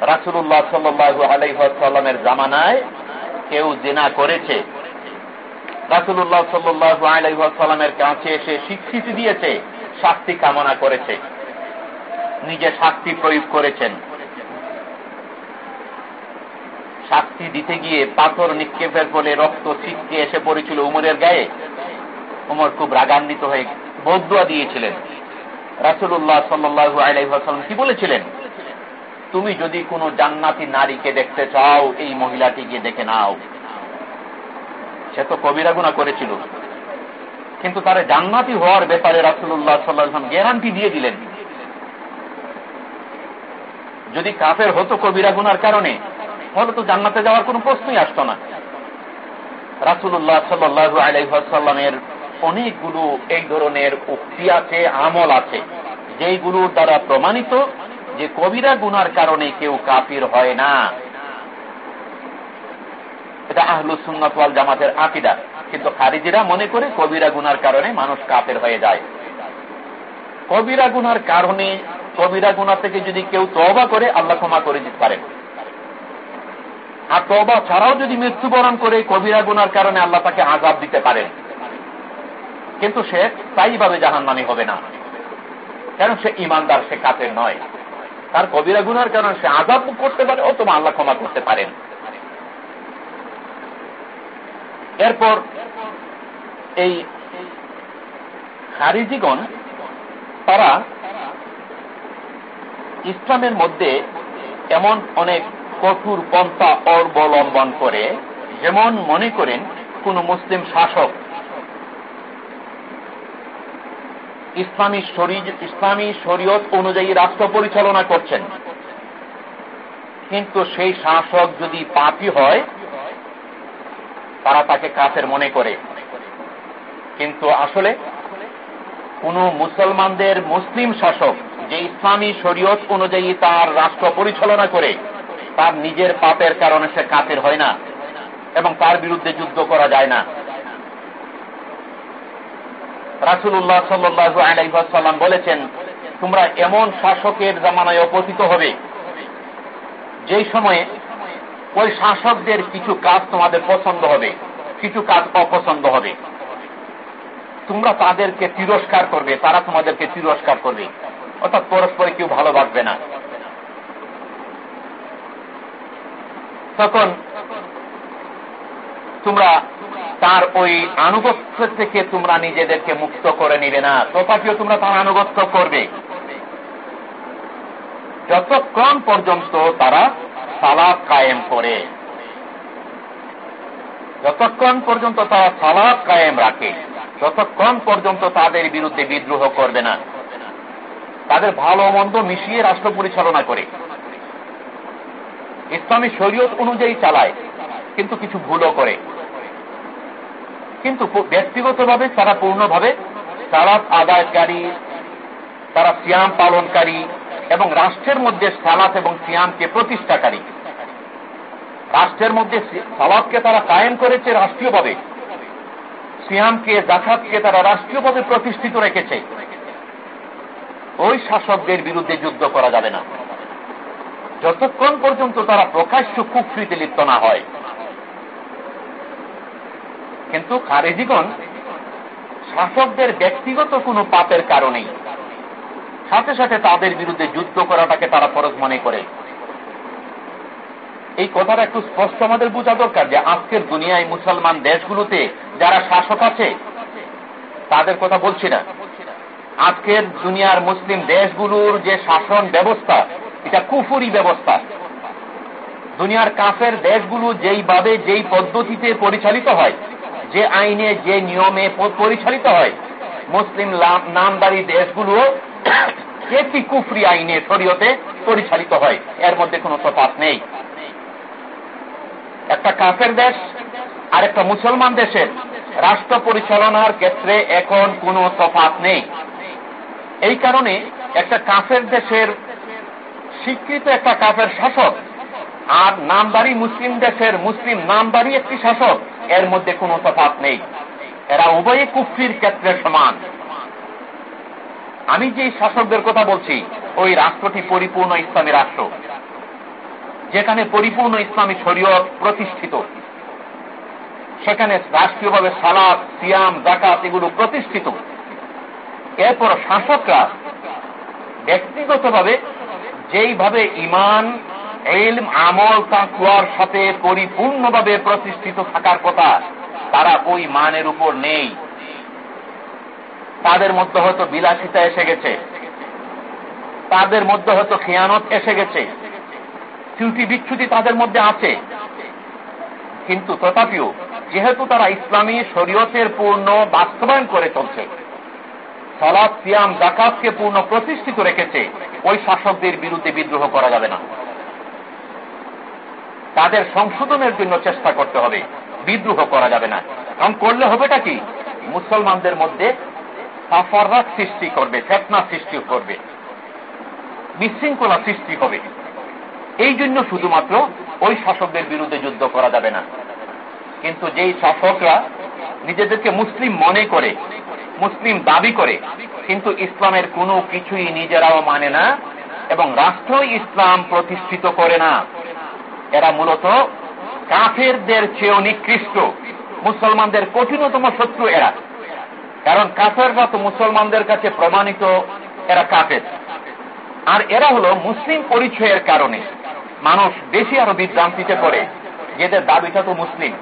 রাসুল্লাহ সাল্লু আলাইসাল্লামের জামানায় কেউ জেনা করেছে। রাসুল্লাহ সাল্লু আলাইসাল্লামের কাছে এসে স্বীকৃতি দিয়েছে, শাস্তি কামনা করেছে। নিজে শাস্তি প্রয়োগ করেছেন। শাস্তি দিতে গিয়ে পাথর নিক্ষেপের ফলে রক্ত ছিটকে এসে পড়েছিল উমরের গায়ে। উমর খুব রাগান্বিত হয়ে বদুয়া দিয়েছিলেন। রাসুল্লাহ সাল্লু আলাইসাল্লাম কি বলেছিলেন? তুমি যদি কোনো জান্নাতি নারীকে দেখতে চাও, এই মহিলাটিকে দেখে নাও। সে তো কবিরাগুনা করেছিল। কিন্তু তার জান্নাতি হওয়ার ব্যাপারে রাসুল্লাহ সাল্লাম গ্যারান্টি দিয়ে দিলেন। যদি কাফের হতো কবিরাগুনার কারণে, তাহলে তো জান্নাতে যাওয়ার কোন প্রশ্নই আসতো না। রাসুল্লাহ সাল্লু আলাইসাল্লামের অনেকগুলো এই ধরনের উক্তি আছে, আমল আছে, যেইগুলোর দ্বারা প্রমাণিত যে কবিরা গুনার কারণে কেউ কাপির হয় না। এটা আহলুসুন্নতওয়াল জামাতের আকিদা। কিন্তু খারিজিরা মনে করে কবিরা গুনার কারণে মানুষ কাপের হয়ে যায়। কবিরা গুনার কারণে কবিরা গুনা থেকে যদি কেউ তবা করে, আল্লাহ ক্ষমা করে দিতে পারেন। আর তবা ছাড়াও যদি মৃত্যুবরণ করে কবিরা গুনার কারণে আল্লাহ তাকে আজাব দিতে পারেন। কিন্তু সে স্থায়ীভাবে জাহান্নামি হবে না। কেন সে ইমানদার সে কাতের নয়। তার কবিরা গুনার কারণে সে আজাব করতে পারে, অথবা আল্লাহ ক্ষমা করতে পারেন। এরপর এই খারিজিগণ, তারা ইসলামের মধ্যে এমন অনেক কঠোর পন্থা অবলম্বন করে, যেমন মনে করেন কোন মুসলিম শাসক ইসলামী ইসলামী শরীয়ত অনুযায়ী রাষ্ট্র পরিচালনা করছেন। কিন্তু সেই শাসক যদি পাপি হয়, তারা তাকে কাফের মনে করে। কিন্তু আসলে কোন মুসলমানদের মুসলিম শাসক যে ইসলামী শরীয়ত অনুযায়ী তার রাষ্ট্র পরিচালনা করে, তার নিজের পাপের কারণে সে কাতের হয় না এবং তার বিরুদ্ধে যুদ্ধ করা যায় না। রাসুল্লাহ সাল্লু আলাইসাল্লাম বলেছেন, তোমরা এমন শাসকের জামানায় উপস্থিত হবে, যেই সময়ে ওই শাসকদের কিছু কাজ তোমাদের পছন্দ হবে, কিছু কাজ অপছন্দ হবে। তোমরা তাদেরকে তিরস্কার করবে, তারা তোমাদেরকে তিরস্কার করবে। অর্থাৎ পরস্পরে কেউ ভালোবাসবে না। তখন তোমরা তার ওই আনুগত্য থেকে তোমরা নিজেদেরকে মুক্ত করে নিবে না। তথাপিও তোমরা তার আনুগত্য করবে। যতক্ষণ পর্যন্ত তারা সালাদ কায়েম করে। যতক্ষণ পর্যন্ত তারা সালাদ কায়েম রাখে, যতক্ষণ পর্যন্ত তাদের বিরুদ্ধে বিদ্রোহ করবে না। তাদের ভালো মন্দ মিশিয়ে রাষ্ট্র পরিচালনা করে। ইসলামী শরীয়ত অনুযায়ী চালায়, কিন্তু কিছু ভুলও করে। কিন্তু ব্যক্তিগতভাবে তারা পূর্ণভাবে সালাত আদায়কারী, তারা সিয়াম পালনকারী এবং রাষ্ট্রের মধ্যে সালাত এবং সিয়ামকে প্রতিষ্ঠাকারী। রাষ্ট্রের মধ্যে সালাদকে তারা কায়েম করেছে রাষ্ট্রীয়ভাবে। সিয়ামকে জাকাতকে তারা রাষ্ট্রীয়ভাবে প্রতিষ্ঠিত রেখেছে। ওই শাসকদের বিরুদ্ধে যুদ্ধ করা যাবে না। যতক্ষণ পর্যন্ত তারা প্রকাশ্য কুফরিতে লিপ্ত না হয় কিন্তু খারেজিগণ শাসকদের ব্যক্তিগত কোনো পাপের কারণেই। সাথে সাথে তাদের বিরুদ্ধে যুদ্ধ করাটাকে তারা ফরজ মনে করে। এই কথাটা একটু স্পষ্ট আমাদের বোঝা দরকার যে আজকের দুনিয়ায় মুসলমান দেশগুলোতে যারা শাসক আছে, তাদের কথা বলছি না। আজকের দুনিয়ার মুসলিম দেশগুলোর যে শাসন ব্যবস্থা, এটা কুফুরি ব্যবস্থা। দুনিয়ার কাফের দেশগুলো যেইভাবে যেই পদ্ধতিতে পরিচালিত হয় যে আইনে, যে নিয়মে পরিচালিত হয়, মুসলিম নামদারি দেশগুলো একটি কুফরি আইনে, শরীয়তে পরিচালিত হয়। এর মধ্যে কোনো তফাত নেই। একটা কাফের দেশ আর একটা মুসলমান দেশের রাষ্ট্র পরিচালনার ক্ষেত্রে এখন কোনো তফাত নেই। এই কারণে একটা কাফের দেশের স্বীকৃত একটা কাফের শাসক আর নামদারি মুসলিম দেশের মুসলিম নামদারি একটি শাসক, এর মধ্যে কোনো তফাত নেই। এরা উভয়ে কুফরির ক্ষেত্রে সমান। আমি যে শাসকদের কথা বলছি, ওই রাষ্ট্রটি পরিপূর্ণ ইসলামী রাষ্ট্র, যেখানে পরিপূর্ণ ইসলামী শরীয়ত প্রতিষ্ঠিত। সেখানে রাষ্ট্রীয়ভাবে সালাদ সিয়াম জাকাত এগুলো প্রতিষ্ঠিত। এরপর শাসকরা ব্যক্তিগতভাবে যেইভাবে ইমান এলম আমল তাকুয়ার সাথে পরিপূর্ণভাবে প্রতিষ্ঠিত থাকার কথা তারা ওই মানের উপর নেই। তাদের মধ্যে হয়তো বিলাসিতা এসে গেছে। তাদের মধ্যে হয়তো খেয়ানত এসে গেছে। ত্রুটি বিচ্ছুতি তাদের মধ্যে আছে। কিন্তু তথাপিও যেহেতু তারা ইসলামী শরীয়তের পূর্ণ বাস্তবায়ন করে চলছে সলাদ সিয়াম জাকাতকে পূর্ণ প্রতিষ্ঠিত রেখেছে, ওই শাসকদের বিরুদ্ধে বিদ্রোহ করা যাবে না। তাদের সংশোধনের জন্য চেষ্টা করতে হবে। বিদ্রোহ করা যাবে না। কারণ করলে হবেটা কি? মুসলমানদের মধ্যে সাফারাত সৃষ্টি করবে, ফেতনা সৃষ্টি করবে। বিশৃঙ্খলা সৃষ্টি হবে। এই জন্য শুধুমাত্র ওই শাসকদের বিরুদ্ধে যুদ্ধ করা যাবে না। কিন্তু যেই শাসকরা নিজেদেরকে মুসলিম মনে করে, মুসলিম দাবি করে, কিন্তু ইসলামের কোনো কিছুই নিজেরাও মানে না এবং রাষ্ট্র ইসলাম প্রতিষ্ঠিত করে না। এরা মূলত কাফেরদের চেয়েও নিকৃষ্ট। মুসলমানদের কঠিনতম শত্রু এরা। কারণ কাফেররা তো মুসলমানদের কাছে প্রমাণিত, এরা কাফের। আর এরা হলো মুসলিম পরিচয়ের কারণে। মানুষ বেশি আরও বিভ্রান্তিতে পড়ে, যেদের দাবিটা তো মুসলিম।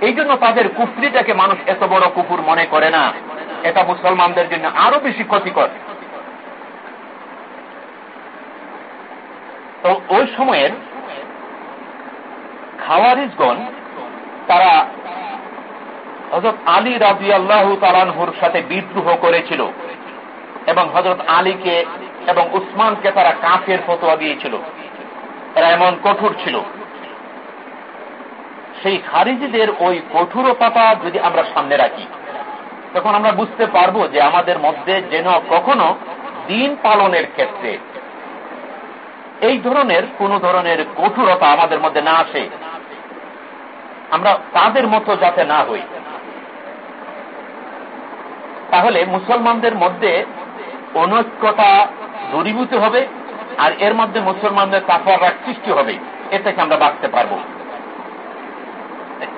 এই জন্য তাদের কুফরিটাকে মানুষ এত বড় কুকুর মনে করে না। এটা মুসলমানদের জন্য আরও বেশি ক্ষতিকর। তো ওই সময়ের খাওয়ারিজগণ তারা হজরত আলী রাজি আল্লাহ তালানহুর সাথে বিদ্রোহ করেছিল এবং হজরত আলীকে এবং উসমানকে তারা কাফের ফতোয়া দিয়েছিল। এরা এমন কঠোর ছিল। সেই খারিজিদের ওই কঠোরতাটা যদি আমরা সামনে রাখি, তখন আমরা বুঝতে পারব যে আমাদের মধ্যে যেন কখনো দিন পালনের ক্ষেত্রে এই ধরনের কোন ধরনের কঠোরতা আমাদের মধ্যে না আসে। আমরা তাদের মতো যাতে না হই। তাহলে মুসলমানদের মধ্যে অনৈক্যতা দূরীভূত হবে, আর এর মধ্যে মুসলমানদের তাফার সৃষ্টি হবে এ থেকে আমরা বাঁচতে পারব।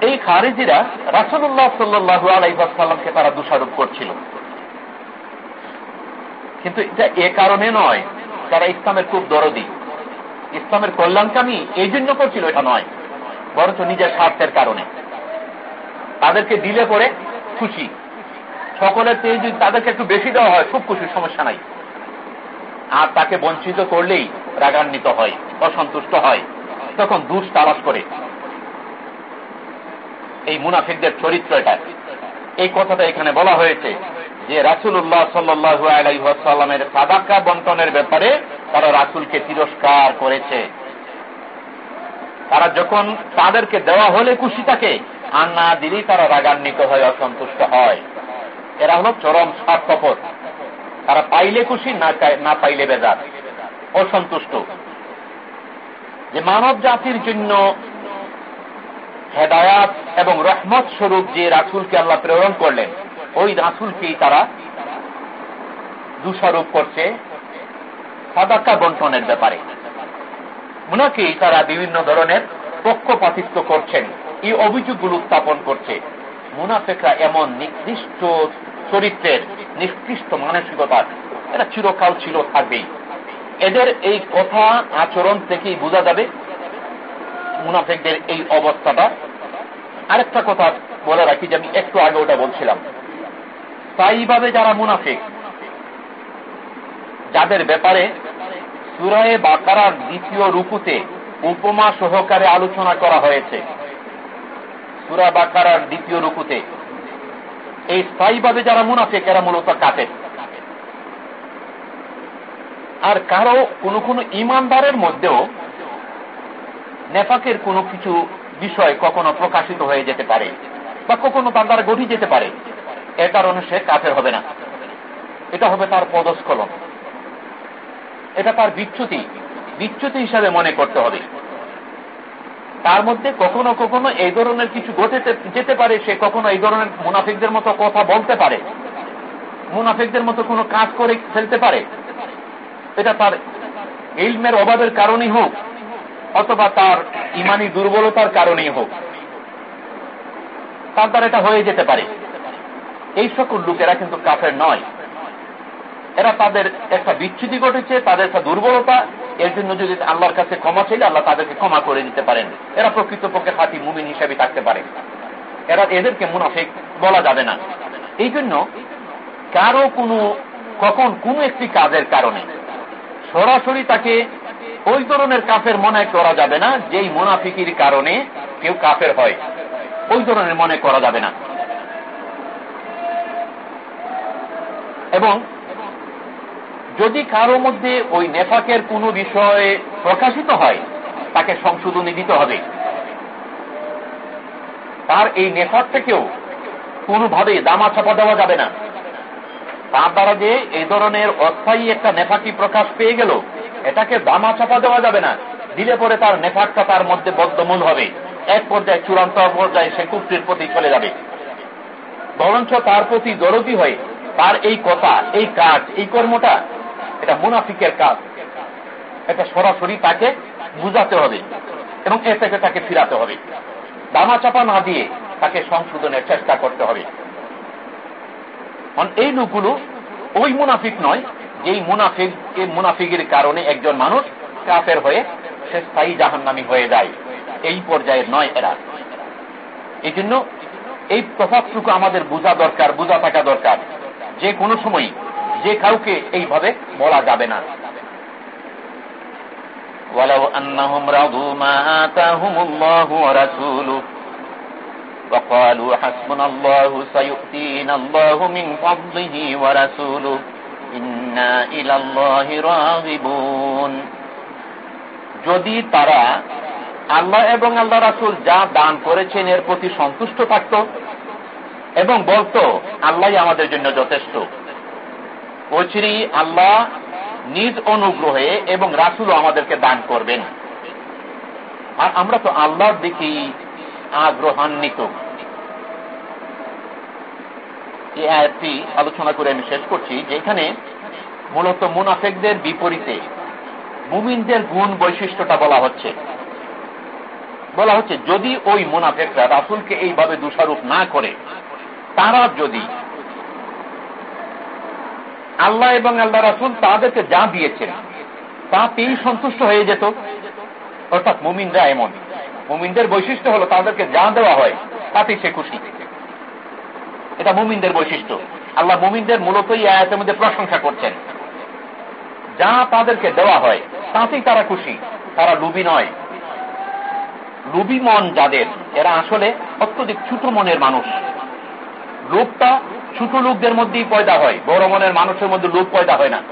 এই খারেজিরা রাসুল্লাহ সাল্লু আলাইসাল্লামকে তারা দোষারোপ করছিল। কিন্তু এটা এ কারণে নয়, তারা ইসলামের খুব দরদি। ইসলামের কল্যাণকামী এই জন্য করছিল, এটা নয়। বরঞ্চ নিজের স্বার্থের কারণে। তাদেরকে দিলে পরে খুশি। সকলের চেয়ে যদি তাদেরকে একটু বেশি দেওয়া হয়, খুব খুশি সমস্যা নাই। আর তাকে বঞ্চিত করলেই রাগান্বিত হয়, অসন্তুষ্ট হয়, তখন দুষ তালাশ করে। এই মুনাফিকদের চরিত্র এটা। এই কথাটা এখানে বলা হয়েছে যে রাসুল্লাহ সাল্লু আলাইসাল্লামের সাদাক্কা বন্টনের ব্যাপারে তারা রাসুলকে তিরস্কার করেছে। তারা যখন তাদেরকে দেওয়া হলে খুশি থাকে আর না দিলেই তারা রাগান্বিত হয় অসন্তুষ্ট হয়। এরা হল চরম স্বার্থপর তারা পাইলে খুশি, না পাইলে বেজার। অসন্তুষ্ট। যে মানব জাতির জন্য হেদায়াত এবং রহমত স্বরূপ যে রাসুলকে আল্লাহ প্রেরণ করলেন, ওই রাসুলকেই তারা দোষারোপ করছে সাদাক্কা বন্টনের ব্যাপারে। ওনাকেই তারা বিভিন্ন ধরনের পক্ষপাতিত্ব করছেন? এই অভিযোগগুলো উত্থাপন করছে। মুনাফেকরা এমন নির্দিষ্ট চরিত্রের নিকৃষ্ট মানসিকতার এরা চিরকাল ছিল থাকবেই। এদের এই কথা আচরণ থেকেই বোঝা যাবে মুনাফেকদের এই অবস্থাটা। আরেকটা কথা বলে রাখি যে আমি একটু আগে ওটা বলছিলাম। স্থায়ীভাবে যারা মুনাফিক, যাদের ব্যাপারে সুরায়ে বাকারার দ্বিতীয় রূপুতে উপমা সহকারে আলোচনা করা হয়েছে। সুরা বাকারার দ্বিতীয় রূপুতে এই স্থায়ীভাবে যারা মুনাফিক, এরা মূলত কাটে আর কারও কোনো কোনো ইমানদারের মধ্যেও নেফাকের কোনো কিছু বিষয় কখনো প্রকাশিত হয়ে যেতে পারে বা কখনো তার দ্বারা গঠি যেতে পারে, এর কারণে সে কাফের হবে না। এটা হবে তার পদস্খলন। এটা তার বিচ্যুতি। বিচ্যুতি হিসাবে মনে করতে হবে। তার মধ্যে কখনো কখনো এই ধরনের কিছু ঘটে যেতে পারে, সে কখনো এই ধরনের মুনাফিকদের মতো কথা বলতে পারে। মুনাফিকদের মতো কোনো কাজ করে ফেলতে পারে। এটা তার ইলমের অভাবের কারণেই হোক, অথবা তার ইমানি দুর্বলতার কারণেই হোক। তার দ্বারা এটা হয়ে যেতে পারে। এই সকল লোকেরা কিন্তু কাফের নয়। এরা তাদের একটা বিচ্ছুতি ঘটেছে, তাদের একটা দুর্বলতা। এর জন্য যদি আল্লাহর কাছে ক্ষমা চাইলে, আল্লাহ তাদেরকে ক্ষমা করে দিতে পারেন। এরা প্রকৃতপক্ষে হাতি মুমিন হিসাবে থাকতে পারে। এরা এদেরকে মুনাফিক বলা যাবে না। এই জন্য কারও কোনো, কখন কোন একটি কাজের কারণে সরাসরি তাকে ওই ধরনের কাফের মনে করা যাবে না, যেই মুনাফিকির কারণে কেউ কাফের হয়। ওই ধরনের মনে করা যাবে না। এবং যদি কারও মধ্যে ওই নেফাকের কোন বিষয়ে প্রকাশিত হয়, তাকে সংশোধনী দিতে হবে। তার এই নেফাক থেকেও কোনোভাবে দামা ছাপা দেওয়া যাবে না। তার দ্বারা যে এই ধরনের অস্থায়ী একটা নেফাকি প্রকাশ পেয়ে গেল, এটাকে দামা চাপা দেওয়া যাবে না। দিলে পরে তার নেফাকটা তার মধ্যে বদ্ধমূল হবে। এক পর্যায়ে চূড়ান্ত পর্যায়ে সে কুফরির প্রতি চলে যাবে। বরঞ্চ তার প্রতি দরদি হয়ে, তার এই কথা, এই কাজ, এই কর্মটা এটা মুনাফিকের কাজ। এটা সরাসরি তাকে বুঝাতে হবে এবং এ থেকে তাকে ফিরাতে হবে। দামা চাপা না দিয়ে তাকে সংশোধনের চেষ্টা করতে হবে। এই লোকগুলো ওই মুনাফিক নয়, যেই মুনাফিক মুনাফিকের কারণে একজন মানুষ কাফের হয়ে সে স্থায়ী জাহান্নামি হয়ে যায়। এই পর্যায়ের নয় এরা। এই জন্য এই তফাতটুকু আমাদের বোঝা দরকার, বোঝা থাকা দরকার। যে কোনো সময় যে কাউকে এইভাবে বলা যাবে না ولو أنهم رضوا ما آتاهم الله ورسوله وقالوا حسبنا الله سيؤتينا الله من فضله ورسوله إنا إلى الله راغبون যদি তারা আল্লাহ এবং আল্লাহ রাসুল যা দান করেছেন এর প্রতি সন্তুষ্ট থাকত এবং বলতো আল্লাহ আমাদের জন্য যথেষ্ট ওচিরি আল্লাহ নিজ অনুগ্রহে এবং রাসুলও আমাদেরকে দান করবেন। আর আমরা তো আল্লাহর দিকেই আগ্রহান্বিত। এই আলোচনা করে আমি শেষ করছি, যে এখানে মূলত মুনাফেকদের বিপরীতে মুমিনদের গুণ বৈশিষ্ট্যটা বলা হচ্ছে। বলা হচ্ছে, যদি ওই মুনাফেকরা রাসুলকে এইভাবে দোষারোপ না করে, তারা যদি আল্লাহ এবং আল্লাহ রাসুল তাদেরকে যা দিয়েছেন তা পেয়েই সন্তুষ্ট হয়ে যেত। অর্থাৎ মুমিনরা এমন। মুমিনদের বৈশিষ্ট্য হলো তাদেরকে যা দেওয়া হয়, তাতেই সে খুশি। এটা মুমিনদের বৈশিষ্ট্য। আল্লাহ মুমিনদের মূলত এই আয়াতের মধ্যে প্রশংসা করছেন। যা তাদেরকে দেওয়া হয়, তাতেই তারা খুশি। তারা লুবি নয়। লুবি মন যাদের, এরা আসলে অত্যধিক ছোট মনের মানুষ। লোকটা ছোট লোকদের মধ্যেই পয়দা হয়, বড় মনের মানুষের মধ্যে লোক পয়দা হয় না।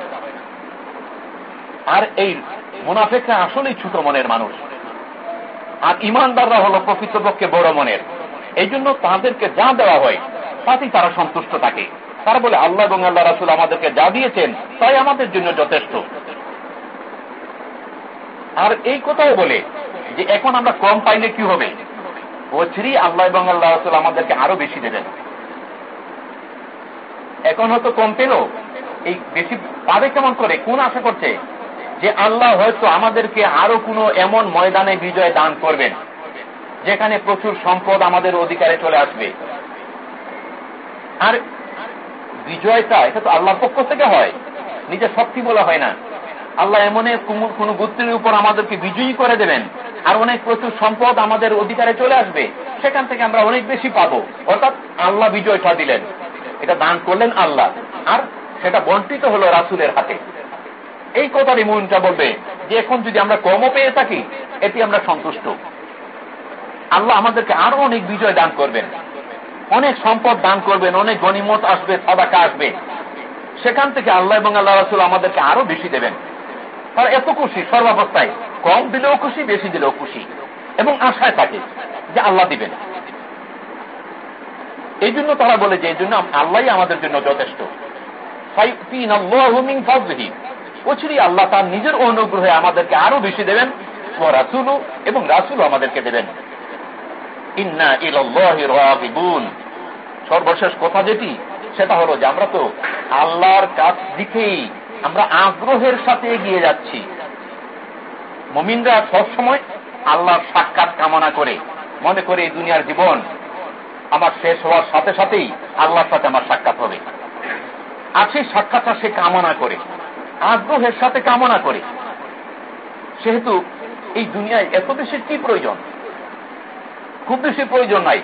আর এই মুনাফেকরা আসলেই ছোট মনের মানুষ। আর ইমানদাররা হলো প্রকৃতপক্ষে বড় মনের। এই জন্য তাদেরকে যা দেওয়া হয়, তাতেই তারা সন্তুষ্ট থাকে। তারা বলে, আল্লাহ এবং আল্লাহ রাসুল আমাদেরকে যা দিয়েছেন, তাই আমাদের জন্য যথেষ্ট। আর এই কথাও বলে যে, এখন আমরা কম পাইলে কি হবে? ওছরি আল্লাহ এবং আল্লাহ রাসুল আমাদেরকে আরও বেশি দেবেন। এখন হয়তো কম পেল এই বেশি পাবে কেমন করে? কোন আশা করছে? যে আল্লাহ হয়তো আমাদেরকে আরও কোনো এমন ময়দানে বিজয় দান করবেন, যেখানে প্রচুর সম্পদ আমাদের অধিকারে চলে আসবে। আর বিজয়টা, এটা তো আল্লাহর পক্ষ থেকে হয়। নিজের শক্তি বলা হয় না। আল্লাহ এমন কোন গোত্রের উপর আমাদেরকে বিজয়ী করে দেবেন। আর অনেক প্রচুর সম্পদ আমাদের অধিকারে চলে আসবে। সেখান থেকে আমরা অনেক বেশি পাবো। অর্থাৎ আল্লাহ বিজয়টা দিলেন। এটা দান করলেন আল্লাহ। আর সেটা বন্টিত হলো রাসুলের হাতে। এই কথারই মনটা বলবে যে এখন যদি আমরা কমও পেয়ে থাকি এটি আমরা সন্তুষ্ট। আল্লাহ আমাদেরকে আরও অনেক বিজয় দান করবেন। অনেক সম্পদ দান করবেন, অনেক গণিমত আসবে, সাদাকা আসবে। সেখান থেকে আল্লাহ এবং আল্লাহ রাসুল আমাদেরকে আরও বেশি দেবেন। তারা এত খুশি, সর্বাবস্থায়। কম দিলেও খুশি, বেশি দিলেও খুশি। এবং আশায় থাকে যে আল্লাহ দিবেন। এই জন্য তারা বলে যে, এই জন্য আল্লাহ আমাদের জন্য যথেষ্ট। ওছিরি আল্লাহ তার নিজের অনুগ্রহে আমাদেরকে আরও বেশি দেবেন। ও রাসুলু এবং রাসুল আমাদেরকে দেবেন। সর্বশেষ কথা যেটি, সেটা হলো যে আমরা তো আল্লাহর কাছ দিকেই আমরা আগ্রহের সাথে এগিয়ে যাচ্ছি। মমিনরা সবসময় আল্লাহর সাক্ষাৎ কামনা করে, মনে করে এই দুনিয়ার জীবন। আমার শেষ হওয়ার সাথে সাথেই আল্লাহর সাথে আমার সাক্ষাৎ হবে। আর সেই সাক্ষাৎটা সে কামনা করে। আগ্রহের সাথে কামনা করে। সেহেতু এই দুনিয়ায় এত বেশি কি প্রয়োজন? খুব বেশি প্রয়োজন নাই।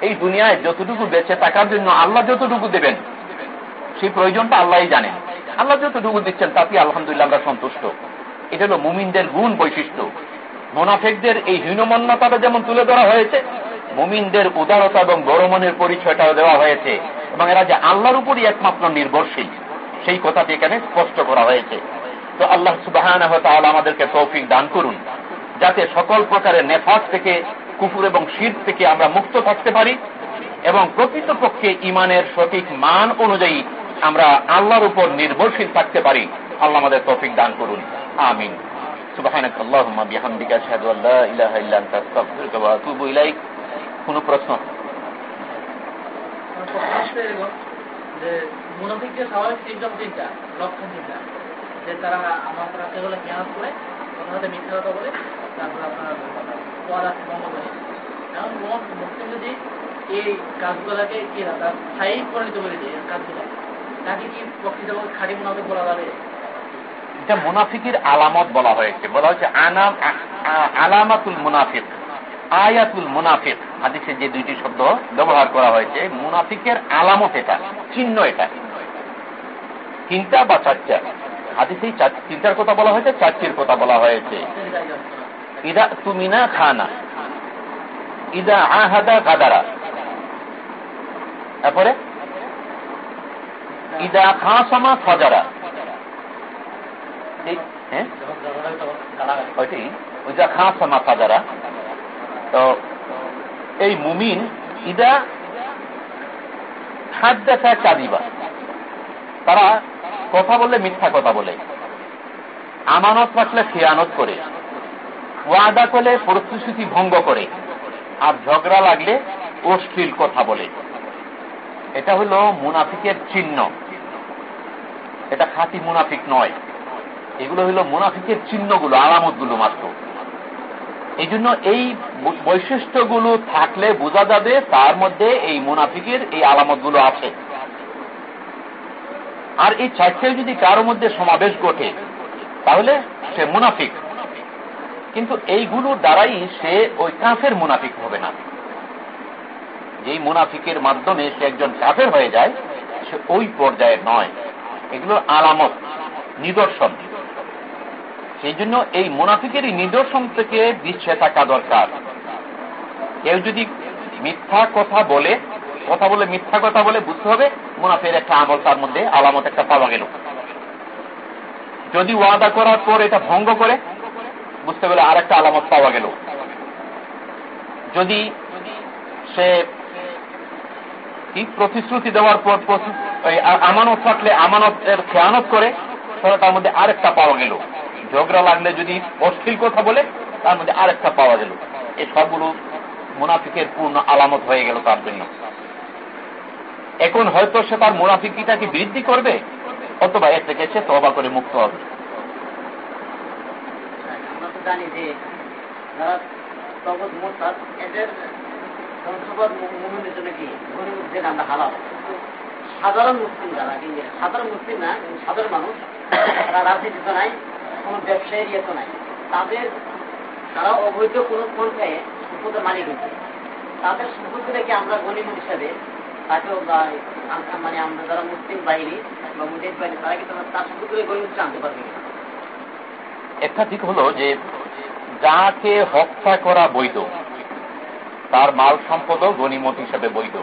এই দুনিয়ায় যতটুকু বেঁচে থাকার জন্য আল্লাহ যতটুকু দেবেন, সেই প্রয়োজনটা আল্লাহ জানেন। আল্লাহ যতটুকু দিচ্ছেন তাতে আলহামদুলিল্লাহ আমরা সন্তুষ্ট। এটা হল মুমিনদের গুণ বৈশিষ্ট্য। মোনাফেকদের এই হীনমন্যতাটা যেমন তুলে ধরা হয়েছে মুমিনদের উদারতা এবং বড় মনের পরিচয়টাও দেওয়া হয়েছে এবং এরা যে আল্লাহর উপরই একমাত্র নির্ভরশীল, সেই কথাটি এখানে স্পষ্ট করা হয়েছে। তো আল্লাহ সুবাহ আমাদেরকে তৌফিক দান করুন, যাতে সকল প্রকারের নেফাজ থেকে, কুফুর এবং শীত থেকে আমরা মুক্ত থাকতে পারি এবং প্রকৃতপক্ষে ইমানের সঠিক মান অনুযায়ী আমরা আল্লাহর উপর নির্ভরশীল থাকতে পারি। আল্লাহ আমাদের তৌফিক দান করুন। আমিন। আস্তাগফিরুকা ওয়া আতুবু ইলাইক। কোন প্রশ্ন? যে মুনাফিকদের স্বাভাবিক সিমটম তিনটা লক্ষণ তিনটা। যে তারা আমার রাতে হলে মেয়াদ করে কথা সাথে মিথ্যা কথা বলে তারপর আপনার পদার্থ বন্ধ করে এখন মুসলিম যদি এই কাজগুলাকে কি তার স্থায়ী পরিণত করে দেয় এই কাজগুলা তাকে কি প্রকৃত খাঁটি মুনাফিক বলা যাবে? এটা মুনাফিকের আলামত বলা হয়েছে। বলা হয়েছে আনাম আলামাতুল মুনাফিক আয়াতুল মুনাফিক। হাদিসে যে দুইটি শব্দ ব্যবহার করা হয়েছে, মুনাফিকের আলামত এটা, চিহ্ন এটা। তিনটা বা চারটা। হাদিসে তিনটার কথা বলা হয়েছে, চারটির কথা বলা হয়েছে। ইদা তুমিনা খানা। ইদা আহাদা গাদারা তারপরে? ইদা খাসামা ফজারা। হ্যাঁ? ওইটাই। ওই যা খাসামা ফাজারা। তো এই মুমিন ইদা হাদ্দাসা চাদিবা তারা কথা বললে, মিথ্যা কথা বলে। আমানত রাখলে খেয়ানত করে। ওয়াদা করলে প্রতিশ্রুতি ভঙ্গ করে। আর ঝগড়া লাগলে অশ্লীল কথা বলে। এটা হলো মুনাফিকের চিহ্ন। এটা খাঁটি মুনাফিক নয়। এগুলো হলো মুনাফিকের চিহ্নগুলো, আলামতগুলো মাত্র। এই জন্য এই বৈশিষ্ট্যগুলো থাকলে বোঝা যাবে তার মধ্যে এই মুনাফিকের এই আলামতগুলো আছে। আর এই চারটে যদি কারোর মধ্যে সমাবেশ ঘটে, তাহলে সে মুনাফিক। কিন্তু এইগুলোর দ্বারাই সে ওই কাফের মুনাফিক হবে না। যেই মুনাফিকের মাধ্যমে সে একজন কাফের হয়ে যায়, সে ওই পর্যায়ে নয়। এগুলো আলামত, নিদর্শন। সেই জন্য এই মুনাফিকের এই নিদর্শন থেকে বিচ্ছে থাকা দরকার। কেউ যদি মিথ্যা কথা বলে কথা বলে, মিথ্যা কথা বলে, বুঝতে হবে মুনাফের একটা আমল তার মধ্যে আলামত একটা পাওয়া গেল। যদি ওয়াদা করার পর এটা ভঙ্গ করে, বুঝতে পারলে আর একটা আলামত পাওয়া গেল। যদি সে কি প্রতিশ্রুতি দেওয়ার পর আমানত থাকলে আমানতের খেয়ানত করে তার মধ্যে আরেকটা পাওয়া গেল। ঝগড়া লাগলে যদি অশ্লীল কথা বলে, তার মধ্যে আরেকটা পাওয়া গেল। এই সবগুলো মুনাফিকের পূর্ণ আলামত হয়ে গেল তার জন্য। এখন হয়তো সে তার মুনাফিকিটাকে বৃদ্ধি করবে, অথবা এর থেকে সে তবা করে মুক্ত হবে। সাধারণ মুসলিম যারা সাধারণ মুসলিম না, সাধারণ মানুষ তারা রাজনীতিতে নাই, কোনো ব্যবসায়ীর ইয়ে তো নাই। তাদের, তারা অবৈধ হচ্ছে তাদের আমরা হিসাবে মানে আমরা যারা মুসলিম বাহিনী বা মুজাহিদ বাহিনী, তারা কিন্তু তার আনতে পারবে একটা দিক হলো যে যাকে হত্যা করা বৈধ, তার মাল সম্পদও গণিমত হিসেবে বৈধ।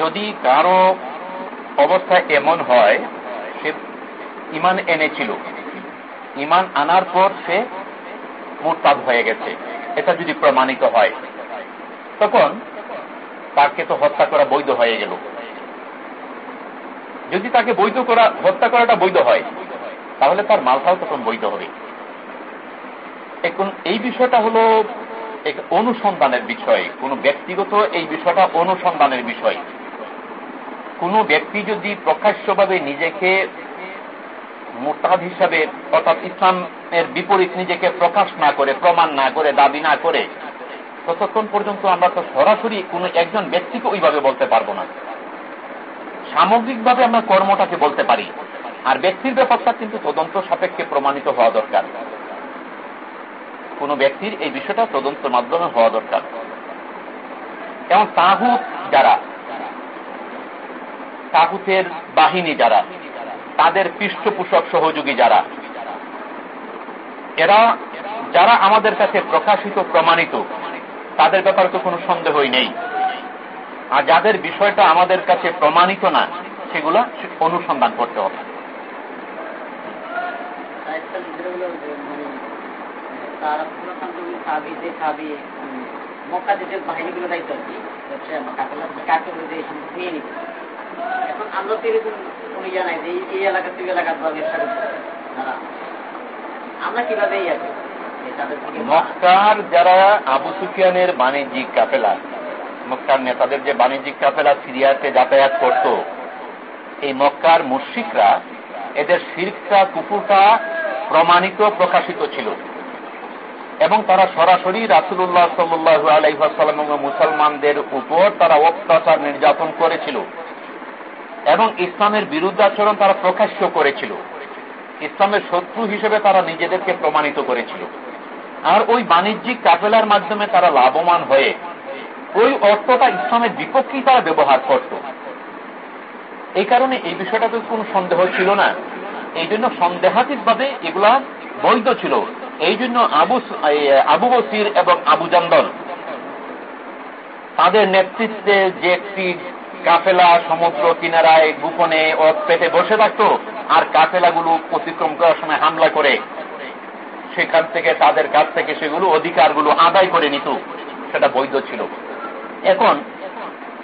যদি কারও অবস্থা এমন হয়, সে ইমান এনেছিল। ইমান আনার পর সে মোরতাদ হয়ে গেছে। এটা যদি প্রমাণিত হয়। তখন তাকে তো হত্যা করা বৈধ হয়ে গেল। যদি তাকে বৈধ করা, হত্যা করাটা বৈধ হয়, তাহলে তার মালটাও তখন বৈধ হবে। এখন এই বিষয়টা হলো এক অনুসন্ধানের বিষয়, কোন ব্যক্তিগত এই বিষয়টা অনুসন্ধানের বিষয়। কোন ব্যক্তি যদি প্রকাশ্যভাবে নিজেকে মোটাদ হিসাবে, অর্থাৎ ইসলামের বিপরীত নিজেকে প্রকাশ না করে, প্রমাণ না করে, দাবি না করে, ততক্ষণ পর্যন্ত আমরা তো সরাসরি কোনো একজন ব্যক্তিকে ওইভাবে বলতে পারব না। সামগ্রিকভাবে আমরা কর্মটাকে বলতে পারি। আর ব্যক্তির ব্যাপারটা কিন্তু তদন্ত সাপেক্ষে প্রমাণিত হওয়া দরকার। কোন ব্যক্তির এই বিষয়টা তদন্তের মাধ্যমে হওয়া দরকার। এবং তাহুত যারা তাহুতের বাহিনী যারা, তাদের পৃষ্ঠপোষক সহযোগী যারা, এরা যারা আমাদের কাছে প্রকাশিত, প্রমাণিত, তাদের ব্যাপারে তো কোনো সন্দেহই নেই। আর যাদের বিষয়টা আমাদের কাছে প্রমাণিত না, সেগুলো অনুসন্ধান করতে হবে। মক্কাতে যে বাহিনীগুলো দায়িত্ব আর কি। নিতে এখন আমরা তো এরকম কোনো ইয়ে যে এই- এলাকা থেকে এলাকা হবে। তারা আমরা কীভাবে ইয়ে করি মক্কার যারা আবু সুফিয়ানের বাণিজ্যিক কাফেলা, মক্কার নেতাদের যে বাণিজ্যিক কাফেলা সিরিয়াতে যাতায়াত করত, এই মক্কার মুশিকরা এদের শিরকটা কুকুরটা প্রমাণিত, প্রকাশিত ছিল। এবং তারা সরাসরি রাসুল্লাহ সাল্লু আলাইসাল্লাম মুসলমানদের উপর তারা অত্যাচার নির্যাতন করেছিল। এবং ইসলামের বিরুদ্ধাচরণ তারা প্রকাশ্য করেছিল। ইসলামের শত্রু হিসেবে তারা নিজেদেরকে প্রমাণিত করেছিল। আর ওই বাণিজ্যিক কাফেলার মাধ্যমে তারা লাভবান হয়ে ওই অর্থটা ইসলামের বিপক্ষেই তারা ব্যবহার করত। এই কারণে এই বিষয়টাতে কোনো সন্দেহ ছিল না। এই জন্য সন্দেহাতীত ভাবে এগুলা বৈধ ছিল। এই জন্য আবু আবু বসির এবং আবু জান্দল তাদের নেতৃত্বে যে একটি কাফেলা সমুদ্র কিনারায় গোপনে ও পেটে বসে থাকত আর কাফেলাগুলো অতিক্রম করার সময় হামলা করে। সেখান থেকে তাদের কাছ থেকে সেগুলো অধিকারগুলো আদায় করে নিত। সেটা বৈধ ছিল। এখন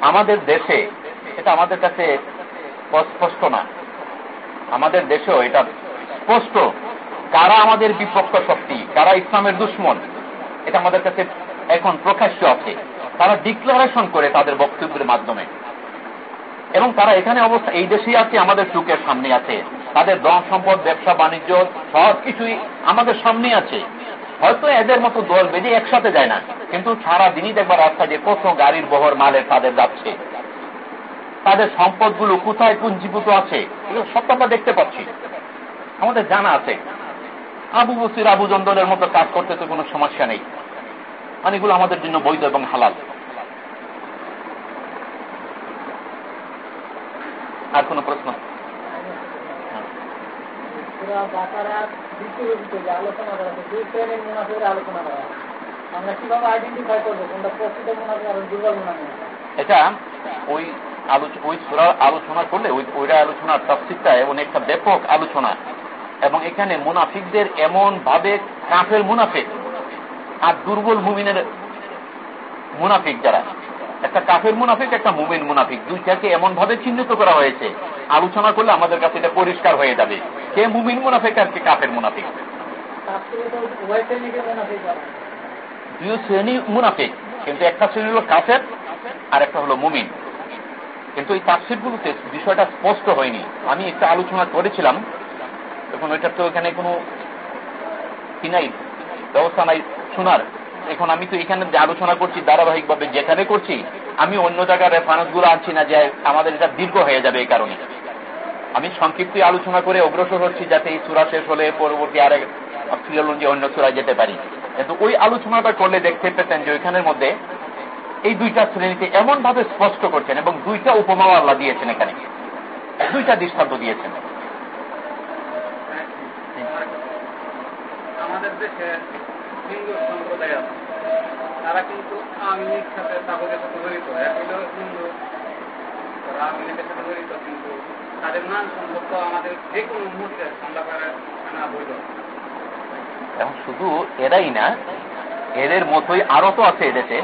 আমাদের দেশে এটা আমাদের কাছে স্পষ্ট না। আমাদের দেশেও এটা স্পষ্ট। কারা আমাদের বিপক্ষ শক্তি? কারা ইসলামের দুশ্মন? এটা আমাদের কাছে এখন প্রকাশ্য আছে। তারা ডিক্লারেশন করে তাদের বক্তব্যের মাধ্যমে। এবং তারা এখানে অবস্থা, এই দেশেই আছে, আমাদের চুকের সামনে আছে। তাদের দম সম্পদ, ব্যবসা, বাণিজ্য, সব কিছুই আমাদের সামনে আছে। হয়তো এদের মতো দল বেঁধে একসাথে যায় না, কিন্তু সারা দিনই দেখবার রাস্তা যে কত গাড়ির বহর মালের তাদের যাচ্ছে। তাদের সম্পদগুলো কোথায় পুঞ্জীভূত আছে, এগুলো সব আমরা দেখতে পাচ্ছি। আমাদের জানা আছে। আবু বসির আবু জন্দনের মতো কাজ করতে তো কোনো সমস্যা নেই। মানে এগুলো আমাদের জন্য বৈধ এবং হালাল। আর কোন প্রশ্ন? এটা ওই ওই সুরার আলোচনা করলে ওইটা আলোচনার তাফসিরটা অনেকটা ব্যাপক আলোচনা। এবং এখানে মুনাফিকদের এমন ভাবে কাফের মুনাফিক আর দুর্বল মুমিনের মুনাফিক যারা। একটা কাফের মুনাফিক, একটা মুমিন মুনাফিক। দুইটাকে এমন ভাবে চিহ্নিত করা হয়েছে, আলোচনা করলে আমাদের কাছে এটা পরিষ্কার হয়ে যাবে। কে মুমিন মুনাফিক আর কে কাফের মুনাফিক? দুই শ্রেণি মুনাফিক, কিন্তু একটা শ্রেণি হলো কাফের, আর একটা হলো মুমিন। কিন্তু এই তাফসিরগুলোতে বিষয়টা স্পষ্ট হয়নি। আমি একটা আলোচনা করেছিলাম এখন ওইটা তো এখানে কোনো কি নাই ব্যবস্থা নাই শোনার। এখন আমি তো এখানে যে আলোচনা করছি, ধারাবাহিকভাবে যেখানে করছি, আমি অন্য জায়গার রেফারেন্সগুলো আনছি না যে আমাদের এটা দীর্ঘ হয়ে যাবে এই কারণে। আমি সংক্ষিপ্ত আলোচনা করে অগ্রসর হচ্ছি যাতে এই সুরা শেষ হলে পরবর্তী আরেক ফিরল যে অন্য সুরায় যেতে পারি। কিন্তু ওই আলোচনাটা করলে দেখতে পেতেন যে ওইখানের মধ্যে এই দুইটা শ্রেণীতে এমন ভাবে স্পষ্ট করছেন এবং দুইটা উপমাও আল্লাহ দিয়েছেন এখানে। দুইটা দৃষ্টান্ত দিয়েছেন। আমাদের দেশে হিন্দু সম্প্রদায় আছে। তারা কিন্তু আওয়ামী সাথে তাদের সাথে জড়িত। এক হইল হিন্দু, তারা লীগের সাথে জড়িত, কিন্তু তাদের মান সম্পর্ক আমাদের যে কোনো মুহূর্তে হামলা করে আনা বৈধ এখন শুধু এরাই না, এদের মতোই আরও তো আছে এদেশে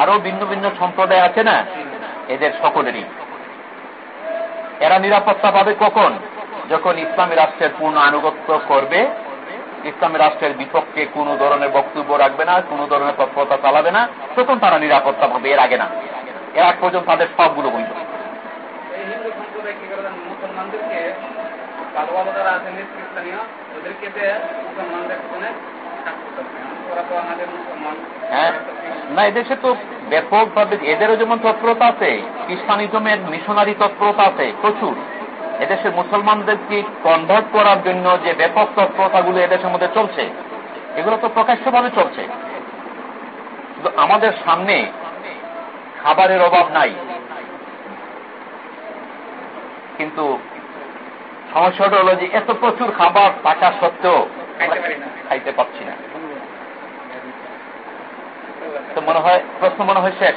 আরও ভিন্ন ভিন্ন সম্প্রদায় আছে না, এদের সকলেরই। এরা নিরাপত্তা পাবে কখন? যখন ইসলামী রাষ্ট্রের পূর্ণ আনুগত্য করবে ইসলামী রাষ্ট্রের বিপক্ষে কোন ধরনের বক্তব্য রাখবে না কোন ধরনের তৎপরতা চালাবে না তখন তারা নিরাপত্তা পাবে এর আগে না। এর আগ পর্যন্ত তাদের সবগুলো মুসলমান হ্যাঁ। না এদেশে তো ব্যাপকভাবে এদেরও যেমন তৎপরতা আছে খ্রিস্টানিজমের মিশনারি তৎপরতা আছে প্রচুর। এদেশের মুসলমানদেরকে কনভার্ট করার জন্য যে ব্যাপক তৎপরতাগুলো এদেশের মধ্যে চলছে এগুলো তো প্রকাশ্যভাবে চলছে। আমাদের সামনে খাবারের অভাব নাই। কিন্তু সমস্যাটা হলো যে এত প্রচুর খাবার থাকা সত্ত্বেও খাইতে খাইতে পারছি না। তো মনে হয় প্রশ্ন মনে হয় শেষ?